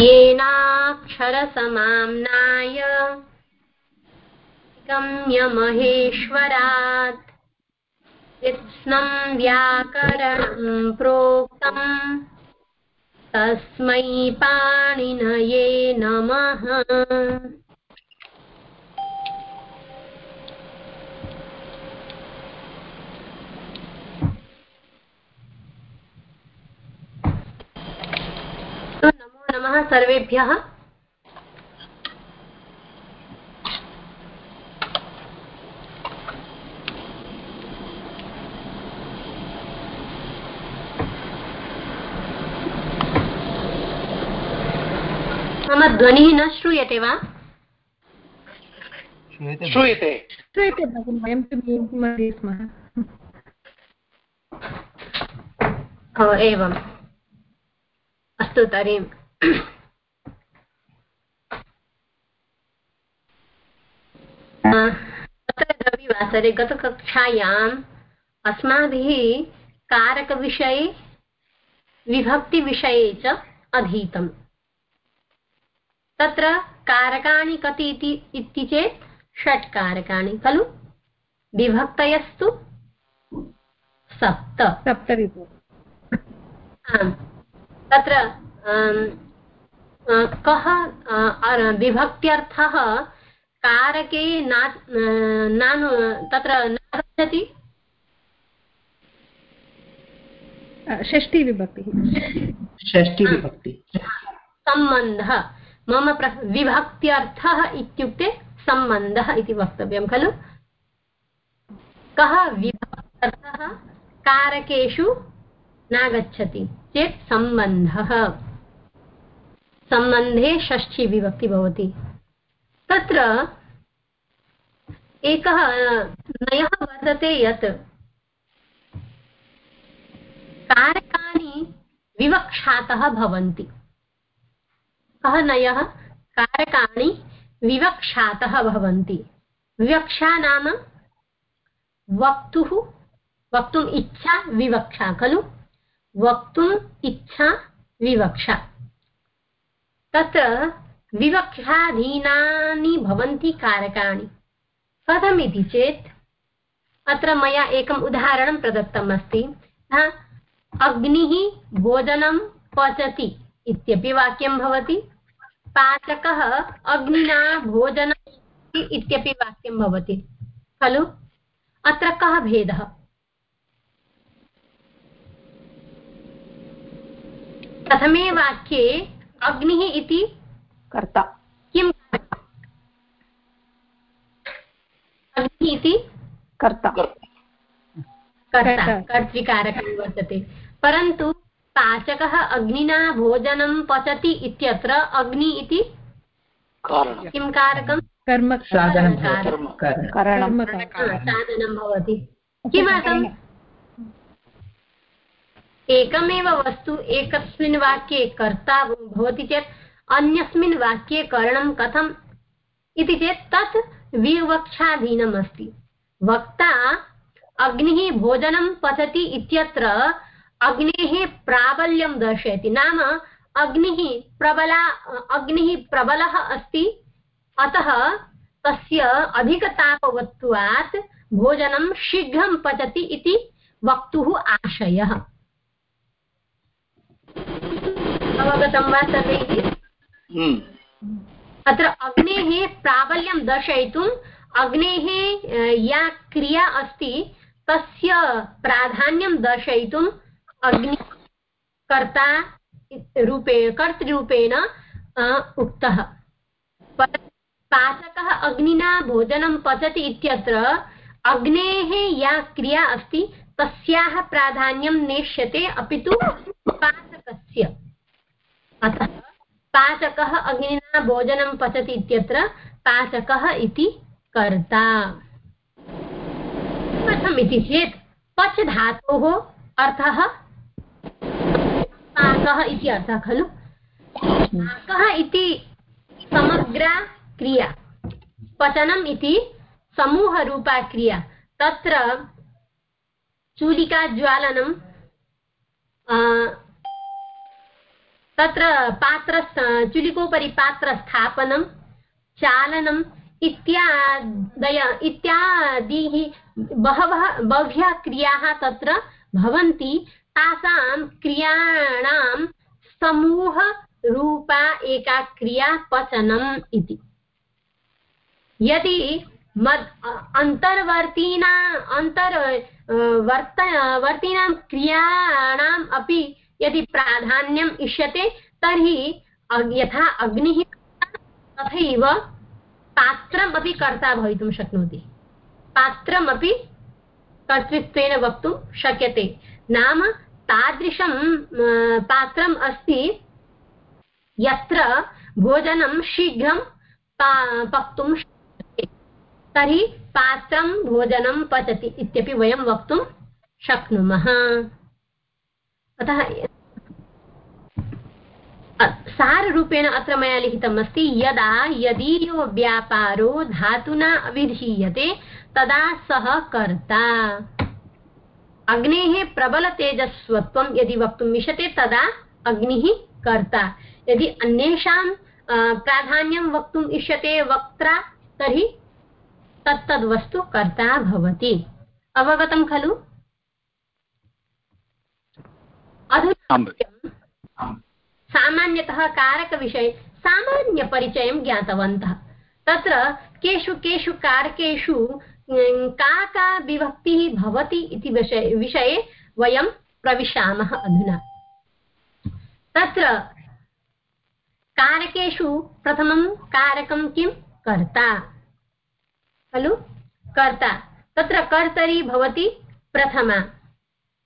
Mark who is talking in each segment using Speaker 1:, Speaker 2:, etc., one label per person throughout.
Speaker 1: येनाक्षरसमाम्नाय गम्य महेश्वरात् कृत्स्नं व्याकरणं प्रोक्तम् तस्मै पाणिनये नमः। नमो सर्वेभ्यः। मम ध्वनिः न श्रूयते वा?
Speaker 2: श्रूयते।
Speaker 3: श्रूयते। भगिनि वयं तु मध्ये स्मः।
Speaker 1: एवम्। अस्तु तर्हि। रविवासरे गतकक्षायाम् अस्माभिः कारकविषये विभक्तिविषये च अधीतम्। तत्र कारकाणि कति इति चेत् षट् कारकाणि खलु? विभक्तयस्तु सप्त।
Speaker 3: सप्तविभो
Speaker 1: आम्। तत्र कः विभक्त्यर्थः कारके नानु तत्र नागच्छति
Speaker 3: षष्टिविभक्तिः
Speaker 2: षष्टिविभक्ति
Speaker 1: सम्बन्धः। मम प्र विभक्त्यर्थः इत्युक्ते सम्बन्धः इति वक्तव्यं खलु? कः विभक्त्यर्थः कारकेषु नागच्छति? चेत् सम्बन्धः। सम्बन्धे षष्ठी विभक्ति भवति। तत्र एकः नयः वर्तते यत् कारकाणि विवक्षातः भवन्ति। कः नयः? कारकाणि विवक्षातः भवन्ति। विवक्षा नाम वक्तुः, वक्तुम् इच्छा विवक्षा खलु। वक्तुम् इच्छा विवक्षा। तत्र विवक्षाधीनानि भवन्ति कारकाणि। कथमिति चेत्, अत्र मया एकम् उदाहरणं प्रदत्तम् अस्ति। अग्निः भोजनं पचति इत्यपि वाक्यं भवति। पाचकः अग्निना भोजनम् इत्यपि वाक्यं भवति। खलु? अत्र कः भेदः? प्रथमे वाक्ये अग्निः इति
Speaker 4: कर्ता।
Speaker 1: किं अग्निः इति
Speaker 4: कर्ता।
Speaker 1: कर्ता कर्तृकारकं वर्तते। परन्तु पाचकः अग्निना भोजनं पचति इत्यत्र अग्नि इति किं कारकं
Speaker 3: कर्म
Speaker 2: साधनं
Speaker 1: साधनं भवति। किमर्थम् एकमेव वस्तु एकस्मिन् वाक्ये कर्ता भवति चेत्, अन्यस्मिन् वाक्ये करणं कथम् इति चेत् तत् विवक्षाधीनम् अस्ति। वक्ता अग्निः भोजनं पचति इत्यत्र अग्नेः प्राबल्यं दर्शयति। नाम अग्निः प्रबला, अग्निः प्रबलः अस्ति, अतः तस्य अधिकतापवत्वात् भोजनं शीघ्रं पचति इति वक्तुः आशयः। अवगतं वा सर्वैः हम्म। अत्र अग्नेः प्राबल्यं दर्शयितुम् अग्नेः या क्रिया अस्ति तस्य प्राधान्यं दर्शयितुं अग्निकर्ता रूपे कर्तृरूपेण उक्तः। पाचकः अग्निना भोजनं पचति इत्यत्र अग्नेः या क्रिया अस्ति तस्याः प्राधान्यं नेष्यते अपि तु पाचकस्य अतः पाचकः अग्निना भोजनं पचति इत्यत्र पाचकः इति कर्ता। किमर्थमिति चेत् पच् धातोः अर्थः पाकः इति अर्थः खलु। पाकः इति समग्रा क्रिया। पचनम् इति समूहरूपा क्रिया। तत्र चूलिकाज्वालनं तत्र पात्र चुलिकोपरि पात्रस्थापनं, चालनम् इत्यादय इत्यादिः बहवः बह्व्यः क्रियाः तत्र भवन्ति। तासां क्रियाणां समूहरूपा एका क्रिया पचनम् इति। यदि मद्, अन्तर्वर्तीना, अन्तर् वर्त, वर्तीनां क्रियाणाम् अपि यदि प्राधान्यम् इष्यते, तर्हि यथा अग्निः तथैव पात्रमपि कर्ता भवितुं शक्नोति। पात्रमपि कर्तृत्वेन वक्तुं शक्यते। नाम तादृशं पात्रम् अस्ति, यत्र भोजनं शीघ्रं पक्तुं शक्यते। तर्हि पात्रं भोजनं पचति इत्यपि वयं वक्तुं शक्नुमः। अतः साररूपेण अत्र मया लिखितम् अस्ति, यदा यदीयो व्यापारो धातुना अविधीयते, तदा सः कर्ता। अग्नेः प्रबलतेजस्वत्वं यदि वक्तुम् इष्यते तदा अग्निः कर्ता। यदि अन्येषां प्राधान्यं वक्तुम् इष्यते वक्त्रा, तर्हि तत्तद्वस्तु कर्ता भवति। अवगतं खलु? सामान्यतः कारकविषये सामान्यपरिचयं ज्ञातवन्तः। तत्र केषु केषु कारकेषु का का विभक्तिः भवति इति विषये विषये वयं प्रविशामः अधुना। तत्र कारकेषु प्रथमं कारकं किं? कर्ता। खलु? कर्ता। तत्र कर्तरी भवति प्रथमा।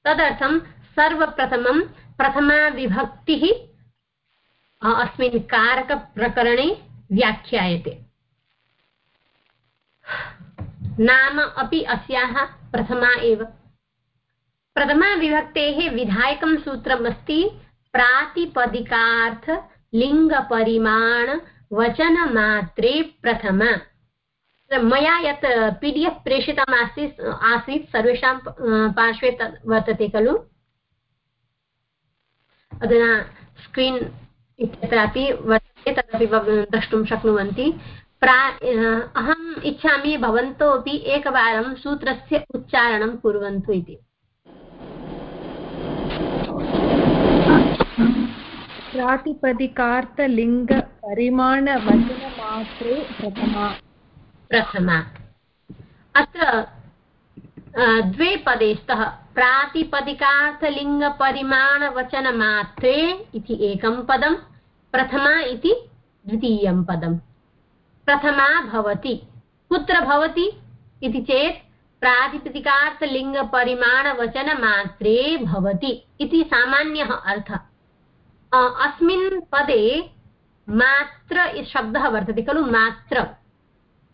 Speaker 1: तदर्थं सर्वप्रथमं प्रथमा विभक्तिः अस्मिन् कारकप्रकरणे व्याख्यायते। नाम अपि अस्याः प्रथमा एव। प्रथमाविभक्तेः विधायकं सूत्रम् अस्ति, प्रातिपदिकार्थ, लिङ्गपरिमाण, वचनमात्रे प्रथमा। मया यत् पी डि एफ् प्रेषितम् आसीत् सर्वेषां पार्श्वे तत् वर्तते खलु। अधुना स्क्रीन् इत्यत्रापि वर्तते तदपि द्रष्टुं शक्नुवन्ति प्रा अहम् इच्छामि भवन्तोपि एकवारं सूत्रस्य उच्चारणं कुर्वन्तु इति
Speaker 3: प्रातिपदिकार्थलिङ्गपरिमाणवचनमात्रे प्रथमा
Speaker 1: प्रथमा अत्र द्वे पदे स्तः प्रातिपदिकार्थलिङ्गपरिमाणवचनमात्रे इति एकं पदं प्रथमा इति द्वितीयं पदम्। प्रथमा भवति। कुत्र भवति इति चेत् प्रातिपदिकार्थलिङ्गपरिमाणवचनमात्रे भवति इति सामान्यः अर्थः। अस्मिन् पदे मात्र शब्दः वर्तते खलु मात्र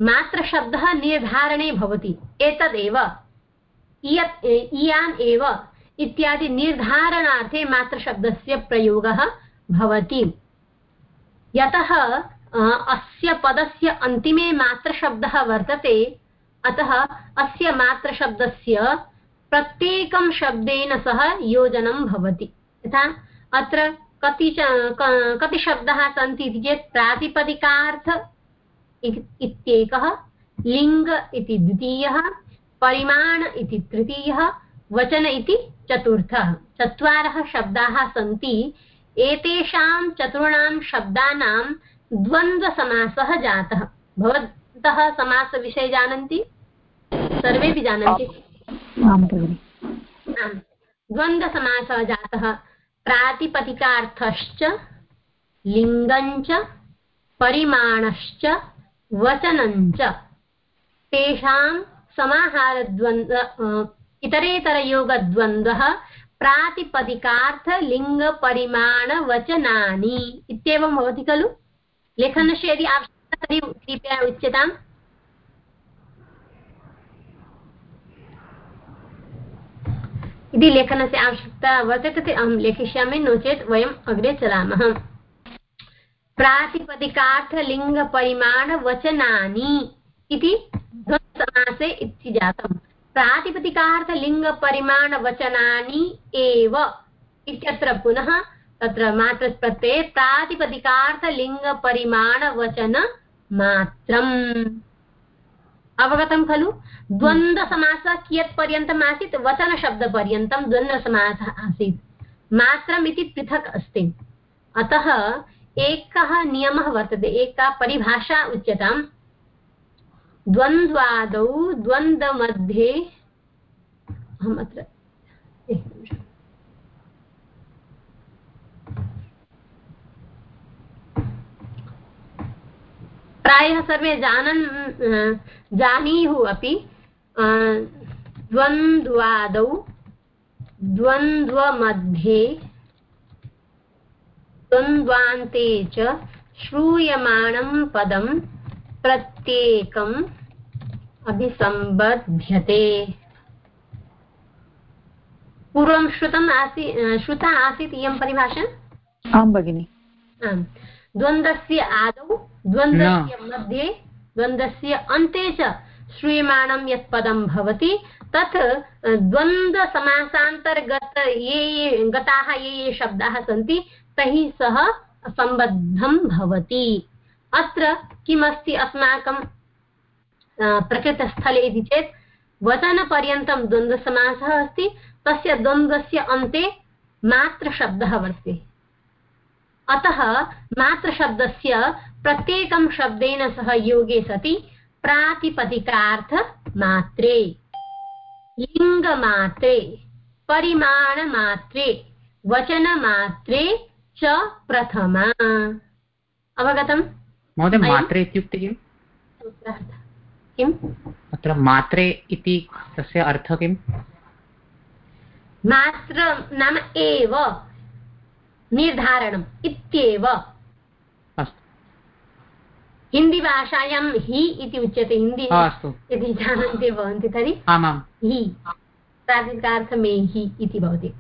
Speaker 1: मात्रशब्दः निर्धारणे भवति। एतदेव। इयत् इयान् एव इत्यादि निर्धारणार्थे मात्रशब्दस्य प्रयोगः भवति। यतः अस्य पदस्य अन्तिमे मात्रशब्दः वर्तते, अतः अस्य मात्रशब्दस्य प्रत्येकं शब्देन सह योजनं भवति। यथा, अत्र कति कति शब्दाः सन्ति इति चेत् प्रातिपदिकार्थ इत्येकः, लिङ्ग इति द्वितीयः परिमाण इति तृतीयः वचन इति चतुर्थः। चत्वारः शब्दाः सन्ति। एतेषां चतुर्णां शब्दानां द्वन्द्वसमासः जातः। भवन्तः समासविषये जानन्ति? सर्वेपि जानन्ति? द्वन्द्वसमासः जातः। प्रातिपदिकार्थश्च लिङ्गञ्च परिमाणश्च वचनञ्च। तेषां समाहारद्वन्द्व इतरेतरयोगद्वन्द्वः प्रातिपदिकार्थलिङ्गपरिमाणवचनानि इत्येवं भवति खलु? लेखनस्य यदि आवश्यकता तर्हि कृपया उच्यताम्। यदि लेखनस्य आवश्यकता वर्तते तर्हि अहं लेखिष्यामि, नो चेत् वयम् अग्रे चलामः। प्रातिपदिकार्थलिङ्गपरिमाणवचनानि इति समासे इति जातम् प्रातिपदिकार्थलिङ्गपरिमाणवचनानि एव। इत्यत्र पुनः तत्र मात्रप्रत्यये प्रातिपदिकार्थलिङ्गपरिमाणवचनमात्रम् अवगतं खलु? द्वन्द्वसमासः कियत् पर्यन्तम् आसीत्? वचनशब्दपर्यन्तं द्वन्द्वसमासः आसीत्। मात्रम् इति पृथक् अस्ति। अतः एकः नियमः वर्तते। एका परिभाषा उच्यताम्। द्वन्द्वादौ, द्वन्द्वमध्ये अहम् अत्र प्रायः सर्वे जानन् जानीयुः अपि द्वन्द्वादौ, द्वन्द्वमध्ये द्वन्द्वान्ते च श्रूयमाणं पदं प्रत्येकम् अभिसम्बध्यते पूर्वं श्रुतम् आसी श्रुता आसीत् इयं परिभाषा?
Speaker 3: आं भगिनि।
Speaker 1: आम्। द्वन्द्वस्य आदौ द्वन्द्वस्य मध्ये द्वन्द्वस्य अन्ते च श्रूयमाणं यत् पदं भवति तत् द्वन्द्वसमासान्तर्गत ये ये गताः ये ये शब्दाः सन्ति तैः सह सम्बद्धं भवति। अत्र किमस्ति अस्माकं प्रकृतस्थले इति चेत् वचनपर्यन्तं द्वन्द्वसमासः अस्ति, तस्य द्वन्द्वस्य अन्ते मात्रशब्दः वर्तते अतः मात्रशब्दस्य प्रत्येकं शब्देन सह योगे सति प्रातिपदिकार्थमात्रे लिङ्गमात्रे, परिमाणमात्रे, वचनमात्रे च प्रथमा। अवगतम्?
Speaker 2: महोदय मात्रे इत्युक्ते किम्?
Speaker 1: किम्?
Speaker 2: अत्र मात्रे इति तस्य अर्थः किम्?
Speaker 1: मात्र नाम एव निर्धारणम् इत्येव।
Speaker 2: अस्तु।
Speaker 1: हिन्दीभाषायां हि इति उच्यते।
Speaker 2: हिंदी
Speaker 1: यदि जानन्ति भवन्ति तर्हि
Speaker 2: आमां
Speaker 1: हि। प्रातिपदिकार्थमे हि इति भवति।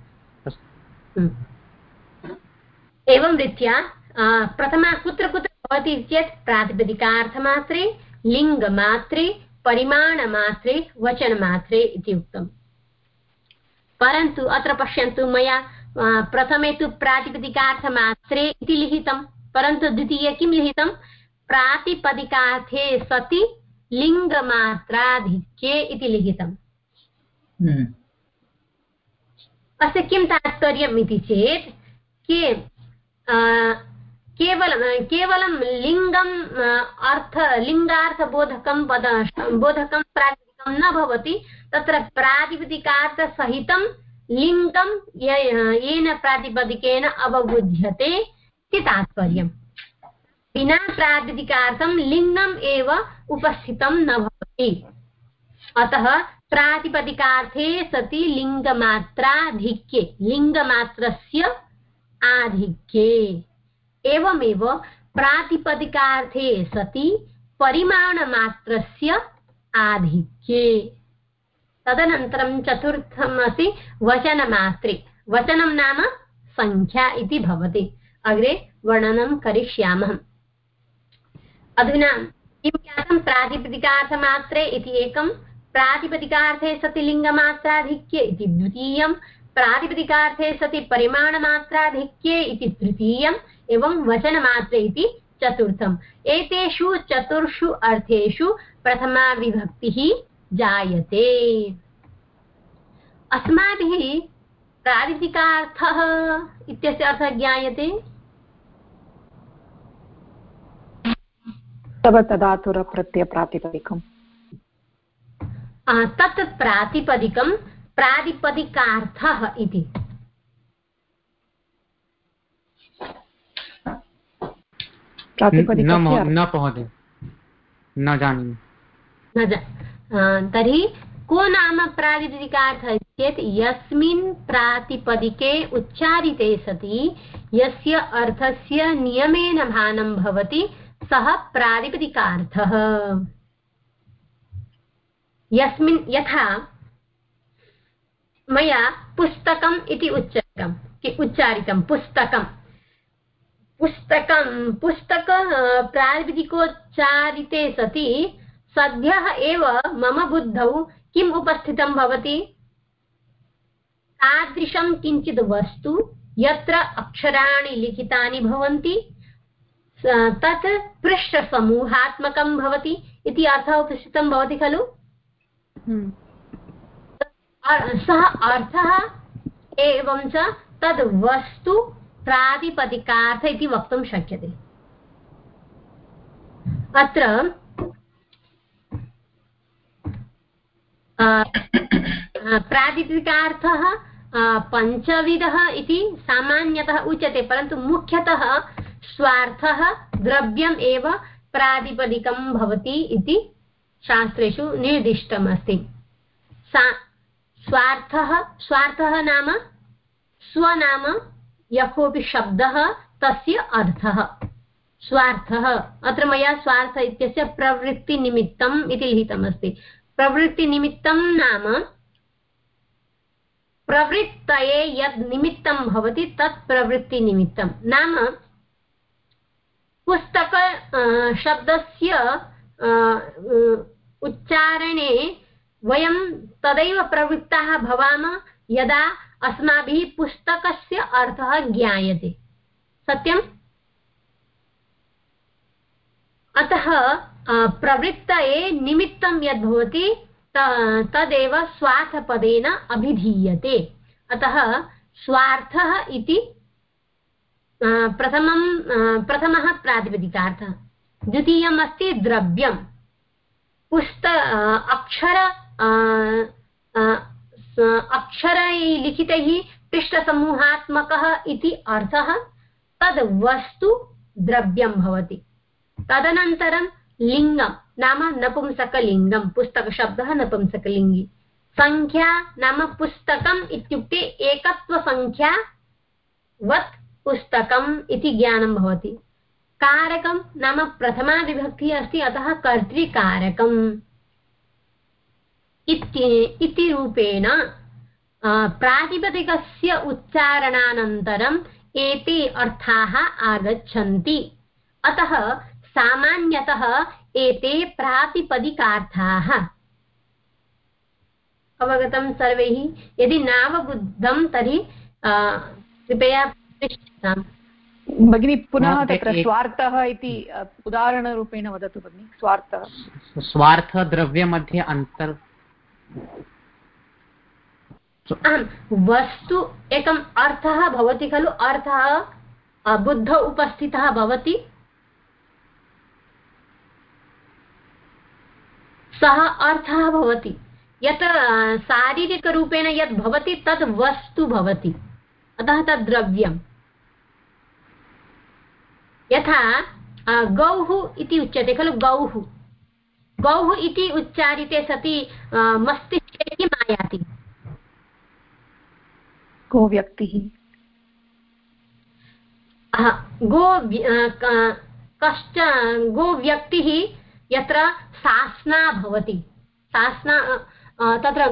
Speaker 1: एवं रीत्या प्रथमा कुत्र कुत्र भवति चेत् प्रातिपदिकार्थमात्रे लिङ्गमात्रे परिमाणमात्रे वचनमात्रे इति उक्तम्। परन्तु अत्र पश्यन्तु मया प्रथमे तु प्रातिपदिकार्थमात्रे इति लिखितं परन्तु द्वितीये किं लिखितं प्रातिपदिकार्थे सति लिङ्गमात्राधिक्ये इति लिखितम्।
Speaker 2: हम्म।
Speaker 1: अस्य किं तात्पर्यम् इति चेत् के केवलं केवलं लिङ्गम् अर्थ लिङ्गार्थबोधकं पद बोधकं प्रातिपदिकं न भवति। तत्र प्रातिपदिकार्थसहितं लिङ्गं येन प्रातिपदिकेन अवबुध्यते इति तात्पर्यम्। विना प्रातिपदिकार्थं लिङ्गम् एव उपस्थितं न भवति। अतः प्रातिपदिकार्थे सति लिङ्गमात्राधिक्ये, लिङ्गमात्रस्य आधिक्ये। एवमेव प्रातिपदिकार्थे सति परिमाणमात्रस्य आधिक्ये। तदनन्तरं चतुर्थम् अस्ति वचनमात्रे। वचनं नाम सङ्ख्या इति भवति। अग्रे वर्णनं करिष्यामः। अधुना किं ज्ञातं प्रातिपदिकार्थमात्रे इति एकं? प्रातिपदिकार्थे सति लिङ्गमात्राधिक्ये इति द्वितीयं। प्रातिपदिकार्थे सति परिमाणमात्राधिक्ये इति तृतीयम् एवं वचनमात्रे इति चतुर्थम्। एतेषु चतुर्षु अर्थेषु प्रथमा विभक्तिः जायते। अस्माभिः प्रातिपदिकार्थः इत्यस्य अर्थः ज्ञायते?
Speaker 3: तव तदातुरप्रत्ययप्रातिपदिकम्।
Speaker 1: तत् प्रातिपदिकं प्रातिपदिकार्थः इति।
Speaker 2: न महोदय न जानामि।
Speaker 1: न तर्हि को नाम प्रातिपदिकार्थः चेत् यस्मिन् प्रातिपदिके उच्चारिते सति यस्य अर्थस्य नियमेन भानं भवति सः प्रातिपदिकार्थः। यस्मिन् यथा मया पुस्तकम् इति उच्चारितं उच्चारितं पुस्तकं पुस्तकं प्रातिपदिकोच्चारिते सति, सद्यः एव मम बुद्धौ किम् उपस्थितं भवति? तादृशं किञ्चित् वस्तु, यत्र अक्षराणि लिखितानि भवन्ति तत् पृष्ठसमूहात्मकं भवति इति अर्थः उपस्थितं भवति खलु?
Speaker 3: हम्म।
Speaker 1: सः अर्थः एवं च तद् वस्तु प्रातिपदिकार्थ इति वक्तुं शक्यते। अत्र प्रातिपदिकार्थः पञ्चविधः इति सामान्यतः उच्यते, परन्तु मुख्यतः स्वार्थः द्रव्यम् एव प्रातिपदिकं भवति इति शास्त्रेषु निर्दिष्टमस्ति। सा स्वार्थः स्वार्थः नाम, स्वनाम यः कोऽपि शब्दः, तस्य अर्थः। स्वार्थः, अत्र मया स्वार्थ इत्यस्य प्रवृत्तिनिमित्तम् इति लिखितमस्ति। प्रवृत्तिनिमित्तं नाम, प्रवृत्तये यद् निमित्तं भवति, तत् प्रवृत्तिनिमित्तं। नाम, पुस्तक शब्दस्य उच्चारणे वयं तदैव प्रवृत्ताः भवामः यदा अस्माभिः पुस्तकस्य अर्थः ज्ञायते। सत्यम्? अतः प्रवृत्तये निमित्तं यद्भवति तदेव स्वार्थपदेन अभिधीयते। अतः, स्वार्थः इति प्रथमं प्रथमः प्रातिपदिकार्थः। द्वितीयम् अस्ति द्रव्यं पुस्त अक्षर अक्षरैः लिखितैः पृष्ठसमूहात्मकः इति अर्थः तद् वस्तु द्रव्यं भवति। तदनन्तरं लिङ्गं, नाम नपुंसकलिङ्गं, पुस्तकशब्दः नपुंसकलिङ्गि। सङ्ख्या नाम पुस्तकम् इत्युक्ते एकत्वसङ्ख्या वत् पुस्तकम् इति ज्ञानं भवति। कारकं नाम प्रथमा विभक्तिः अस्ति, अतः कर्तृकारकम् इति रूपेण प्रातिपदिकस्य उच्चारणानन्तरम् एते अर्थाः आगच्छन्ति। अतः सामान्यतः एते प्रातिपदिकार्थाः। अवगतं सर्वैः। यदि नावबुद्धं तर्हि कृपया पृच्छताम्।
Speaker 3: भगिनी पुनः तत्र स्वार्थः इति उदाहरणरूपेण वदतु भगिनि स्वार्थः।
Speaker 2: स्वार्थद्रव्यमध्ये अन्तर्
Speaker 1: आम् वस्तु एकम् अर्थः भवति खलु? अर्थः बुद्धौ उपस्थितः भवति। सः अर्थः भवति। यत् शारीरिकरूपेण यद् भवति, तद् वस्तु भवति। अतः तद् द्रव्यम्। यथा गौः इति उच्यते खलु? गौः। गौः इति उच्चारिते सति मस्तिष्के किम् आयाति
Speaker 3: गोव्यक्तिः
Speaker 1: गो कश्च गोव्यक्तिः यत्र सास्ना भवति। सास्ना तत्र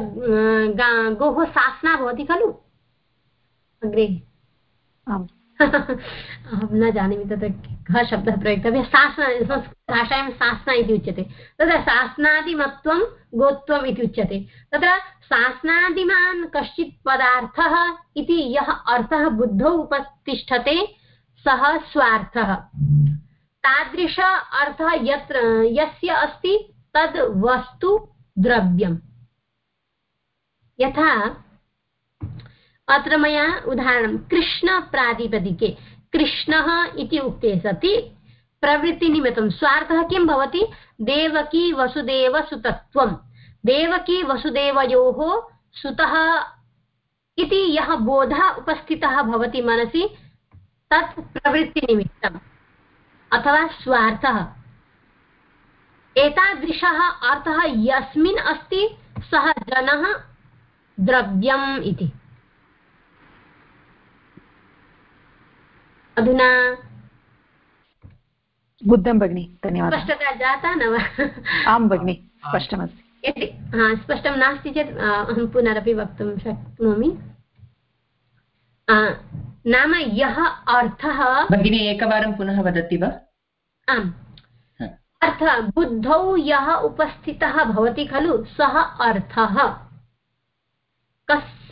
Speaker 1: गोः सास्ना भवति खलु? अग्रे।
Speaker 3: आम्।
Speaker 1: अहं न जानामि तत्र कः शब्दः प्रयुक्तः सासना संस्कृतभाषायां सासना इति उच्यते। तत्र सासनादिमत्वं गोत्वम् इति उच्यते। तत्र सासनादिमान् कश्चित् पदार्थः इति यः अर्थः बुद्धौ उपतिष्ठते, सः स्वार्थः। तादृश अर्थः यत्र, यस्य अस्ति तद् वस्तु द्रव्यम्। यथा अत्र मया उदाहरणं कृष्णप्रातिपदिके कृष्णः इति उक्ते सति, प्रवृत्तिनिमित्तं। स्वार्थः किं भवति? देवकी वसुदेवसुतत्वं देवकी वसुदेवयोः सुतः इति यः बोधः उपस्थितः भवति मनसि, तत् प्रवृत्तिनिमित्तम्। अथवा स्वार्थः। एतादृशः अर्थः यस्मिन् अस्ति, सः जनः द्रव्यम् इति। अधुना।
Speaker 3: बुद्धं भगिनि धन्यवादः।
Speaker 1: स्पष्टता जाता न वा?
Speaker 3: आं भगिनि स्पष्टमस्ति।
Speaker 1: यदि हा स्पष्टं नास्ति चेत् अहं पुनरपि वक्तुं शक्नोमि। नाम यः अर्थः?
Speaker 4: भगिनी एकवारं पुनः वदति वा?
Speaker 1: आम्। अर्थ बुद्धौ यः उपस्थितः भवति खलु सः अर्थः।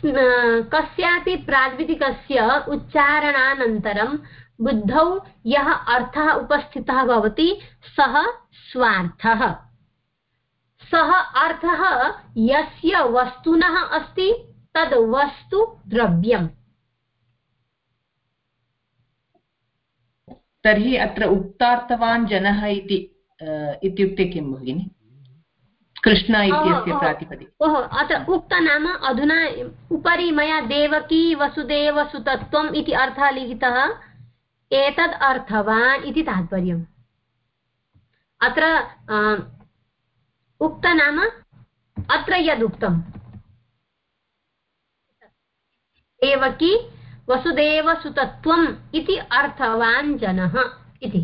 Speaker 1: कस्यापि प्रातिपदिकस्य उच्चारणानन्तरं बुद्धौ यः अर्थः उपस्थितः भवति, सः स्वार्थः। सः अर्थः यस्य वस्तुनः अस्ति, तद् वस्तु द्रव्यम्।
Speaker 4: तर्हि अत्र उक्तार्थवान् जनः इति इत्युक्ते किं, भगिनि? कृष्ण इत्यस्य प्रातिपदिक।
Speaker 1: ओहो अत्र उक्त नाम अधुना उपरि मया देवकी वसुदेव सुतत्वम् इति अर्थः लिखितः। एतद् अर्थवान् इति तात्पर्यम्। अत्र उक्त नाम अत्र यदुक्तम्। देवकी वसुदेवसुतत्वम् इति अर्थवान् जनः इति।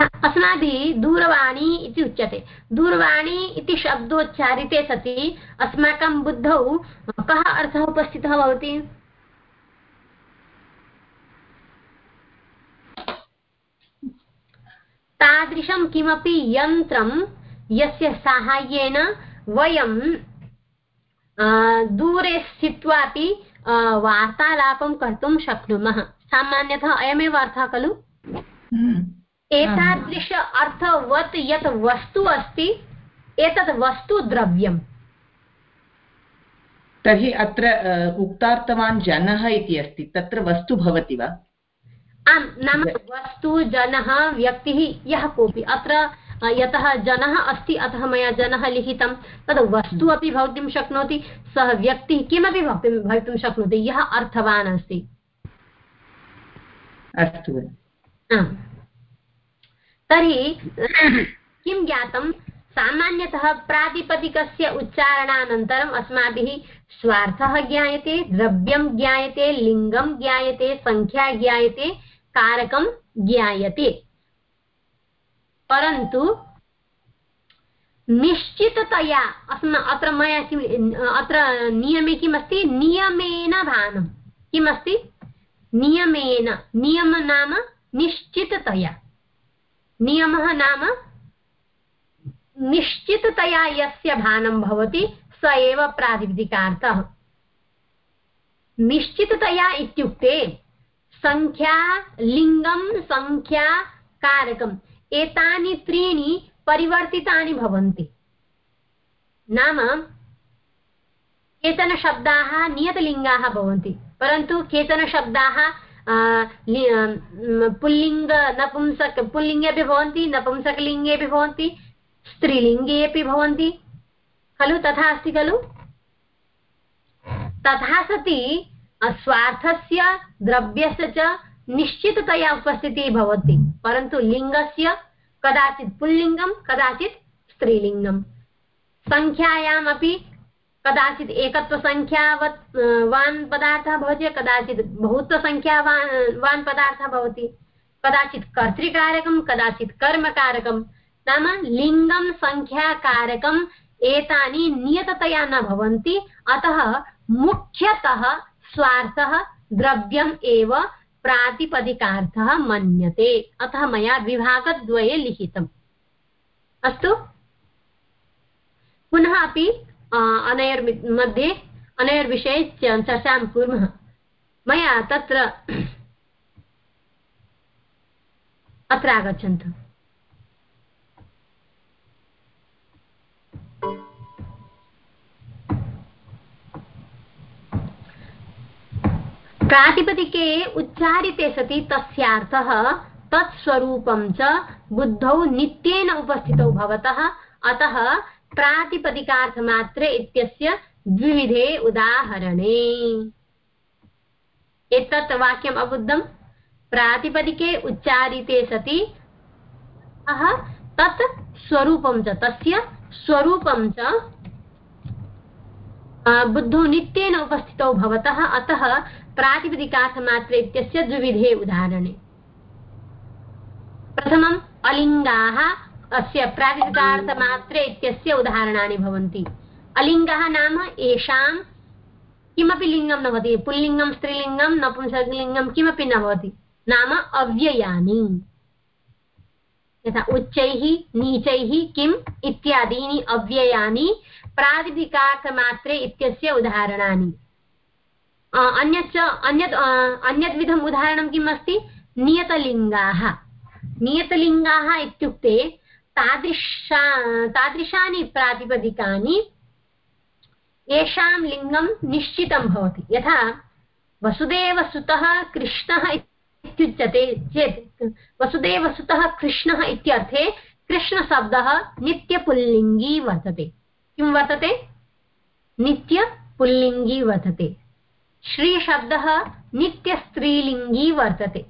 Speaker 1: अस्माभिः दूरवाणी इति उच्यते। दूरवाणी इति शब्दोच्चारिते सति, अस्माकं बुद्धौ कः अर्थः उपस्थितः भवति? तादृशं किमपि यन्त्रं यस्य साहाय्येन वयं दूरे स्थित्वापि वार्तालापं कर्तुं शक्नुमः। सामान्यतः अयमेव अर्थः खलु? हम्म। एतादृश अर्थवत् यत् वस्तु अस्ति एतत् वस्तु द्रव्यम्।
Speaker 4: तर्हि अत्र उक्तार्थवान् जनः इति अस्ति तत्र वस्तु भवति वा?
Speaker 1: आम् नाम वस्तु जनः व्यक्तिः यः कोऽपि अत्र यतः जनः अस्ति अतः मया जनः लिखितं तद् वस्तु अपि भवितुं शक्नोति सः व्यक्तिः किमपि भवितुं भवितुं शक्नोति यः अर्थवान् अस्ति।
Speaker 4: अस्तु।
Speaker 1: तर्हि किं ज्ञातं? सामान्यतः प्रातिपदिकस्य उच्चारणानन्तरम् अस्माभिः स्वार्थः ज्ञायते, द्रव्यं ज्ञायते, लिङ्गं ज्ञायते सङ्ख्या ज्ञायते, कारकं ज्ञायते। परन्तु निश्चिततया अस्म, अत्र मया किम् अत्र नियमे किमस्ति? नियमेन भानं। किमस्ति? नियमेन। नियम नाम निश्चिततया। नियमः नाम? निश्चिततया यस्य भानं भवति, स एव प्रातिपदिकार्थः निश्चिततया इत्युक्ते सङ्ख्या लिङ्गं सङ्ख्या कारकम्, एतानि त्रीणि परिवर्तितानि भवन्ति। नाम केचन शब्दाः नियतलिङ्गाः भवन्ति, परन्तु केचन शब्दाः पुल्लिङ्ग नपुंसक पुल्लिङ्गे अपि भवन्ति नपुंसकलिङ्गे अपि भवन्ति स्त्रीलिङ्गे अपि भवन्ति खलु तथा अस्ति खलु तथा सति स्वार्थस्य द्रव्यस्य च निश्चिततया उपस्थितिः भवति परन्तु लिङ्गस्य कदाचित् पुल्लिङ्गं कदाचित् स्त्रीलिङ्गं सङ्ख्यायामपि कदाचित् एकत्वसङ्ख्यावत् वान् पदार्थः भवति कदाचित् बहुत्वसङ्ख्यावान् वान् पदार्थः भवति। कदाचित् कर्तृकारकं कदाचित् कर्मकारकं। नाम लिङ्गं सङ्ख्याकारकम् एतानि नियततया न भवन्ति। अतः मुख्यतः स्वार्थः द्रव्यम् एव प्रातिपदिकार्थः मन्यते। अतः मया विभागद्वये लिखितम्। अस्तु? पुनः अपि अनयोर्मध्ये अनयोर्विषये चर्चां कुर्मः। मया तत्र अत्र आगच्छन्तु। प्रातिपदिके उच्चारिते सति तस्यार्थः, तत्स्वरूपं च बुद्धौ नित्येन उपस्थितौ भवतः, अतः प्रातिपदिकार्थमात्रे इत्यस्य द्विविधे उदाहरणे। एतत् वाक्यम् अबुद्धं, प्रातिपदिके उच्चारिते सति तत् स्वरूपं च, तस्य स्वरूपं च बुद्धौ नित्येन उपस्थितौ भवतः, अतः प्रातिपदिकार्थमात्रे इत्यस्य द्विविधे उदाहरणे। प्रथमम् अलिङ्गाः अस्य प्रातिपदिकार्थमात्रे इत्यस्य उदाहरणानि भवन्ति। अलिङ्गः नाम येषां किमपि लिङ्गं न भवति। पुल्लिङ्गं, स्त्रीलिङ्गं, नपुंसकलिङ्गं किमपि न भवति। नाम अव्ययानि। यथा उच्चैः, नीचैः किम् इत्यादीनि अव्ययानि प्रातिपदिकार्थमात्रे इत्यस्य उदाहरणानि। अन्यच्च अन्यत् अन्यद्विधम् उदाहरणं किम् अस्ति? नियतलिङ्गाः। नियतलिङ्गाः इत्युक्ते तादृशा, तादृशानि प्रातिपदिकानि, येषां लिङ्गं निश्चितं भवति। यथा, वसुदेवसुतः कृष्णः इत्युच्यते चेत्, वसुदेवसुतः कृष्णः इत्यर्थे कृष्णशब्दः नित्यपुल्लिङ्गी वर्तते। किं वर्तते? नित्यपुल्लिङ्गी वर्तते। श्रीशब्दः नित्यस्त्रीलिङ्गी वर्तते।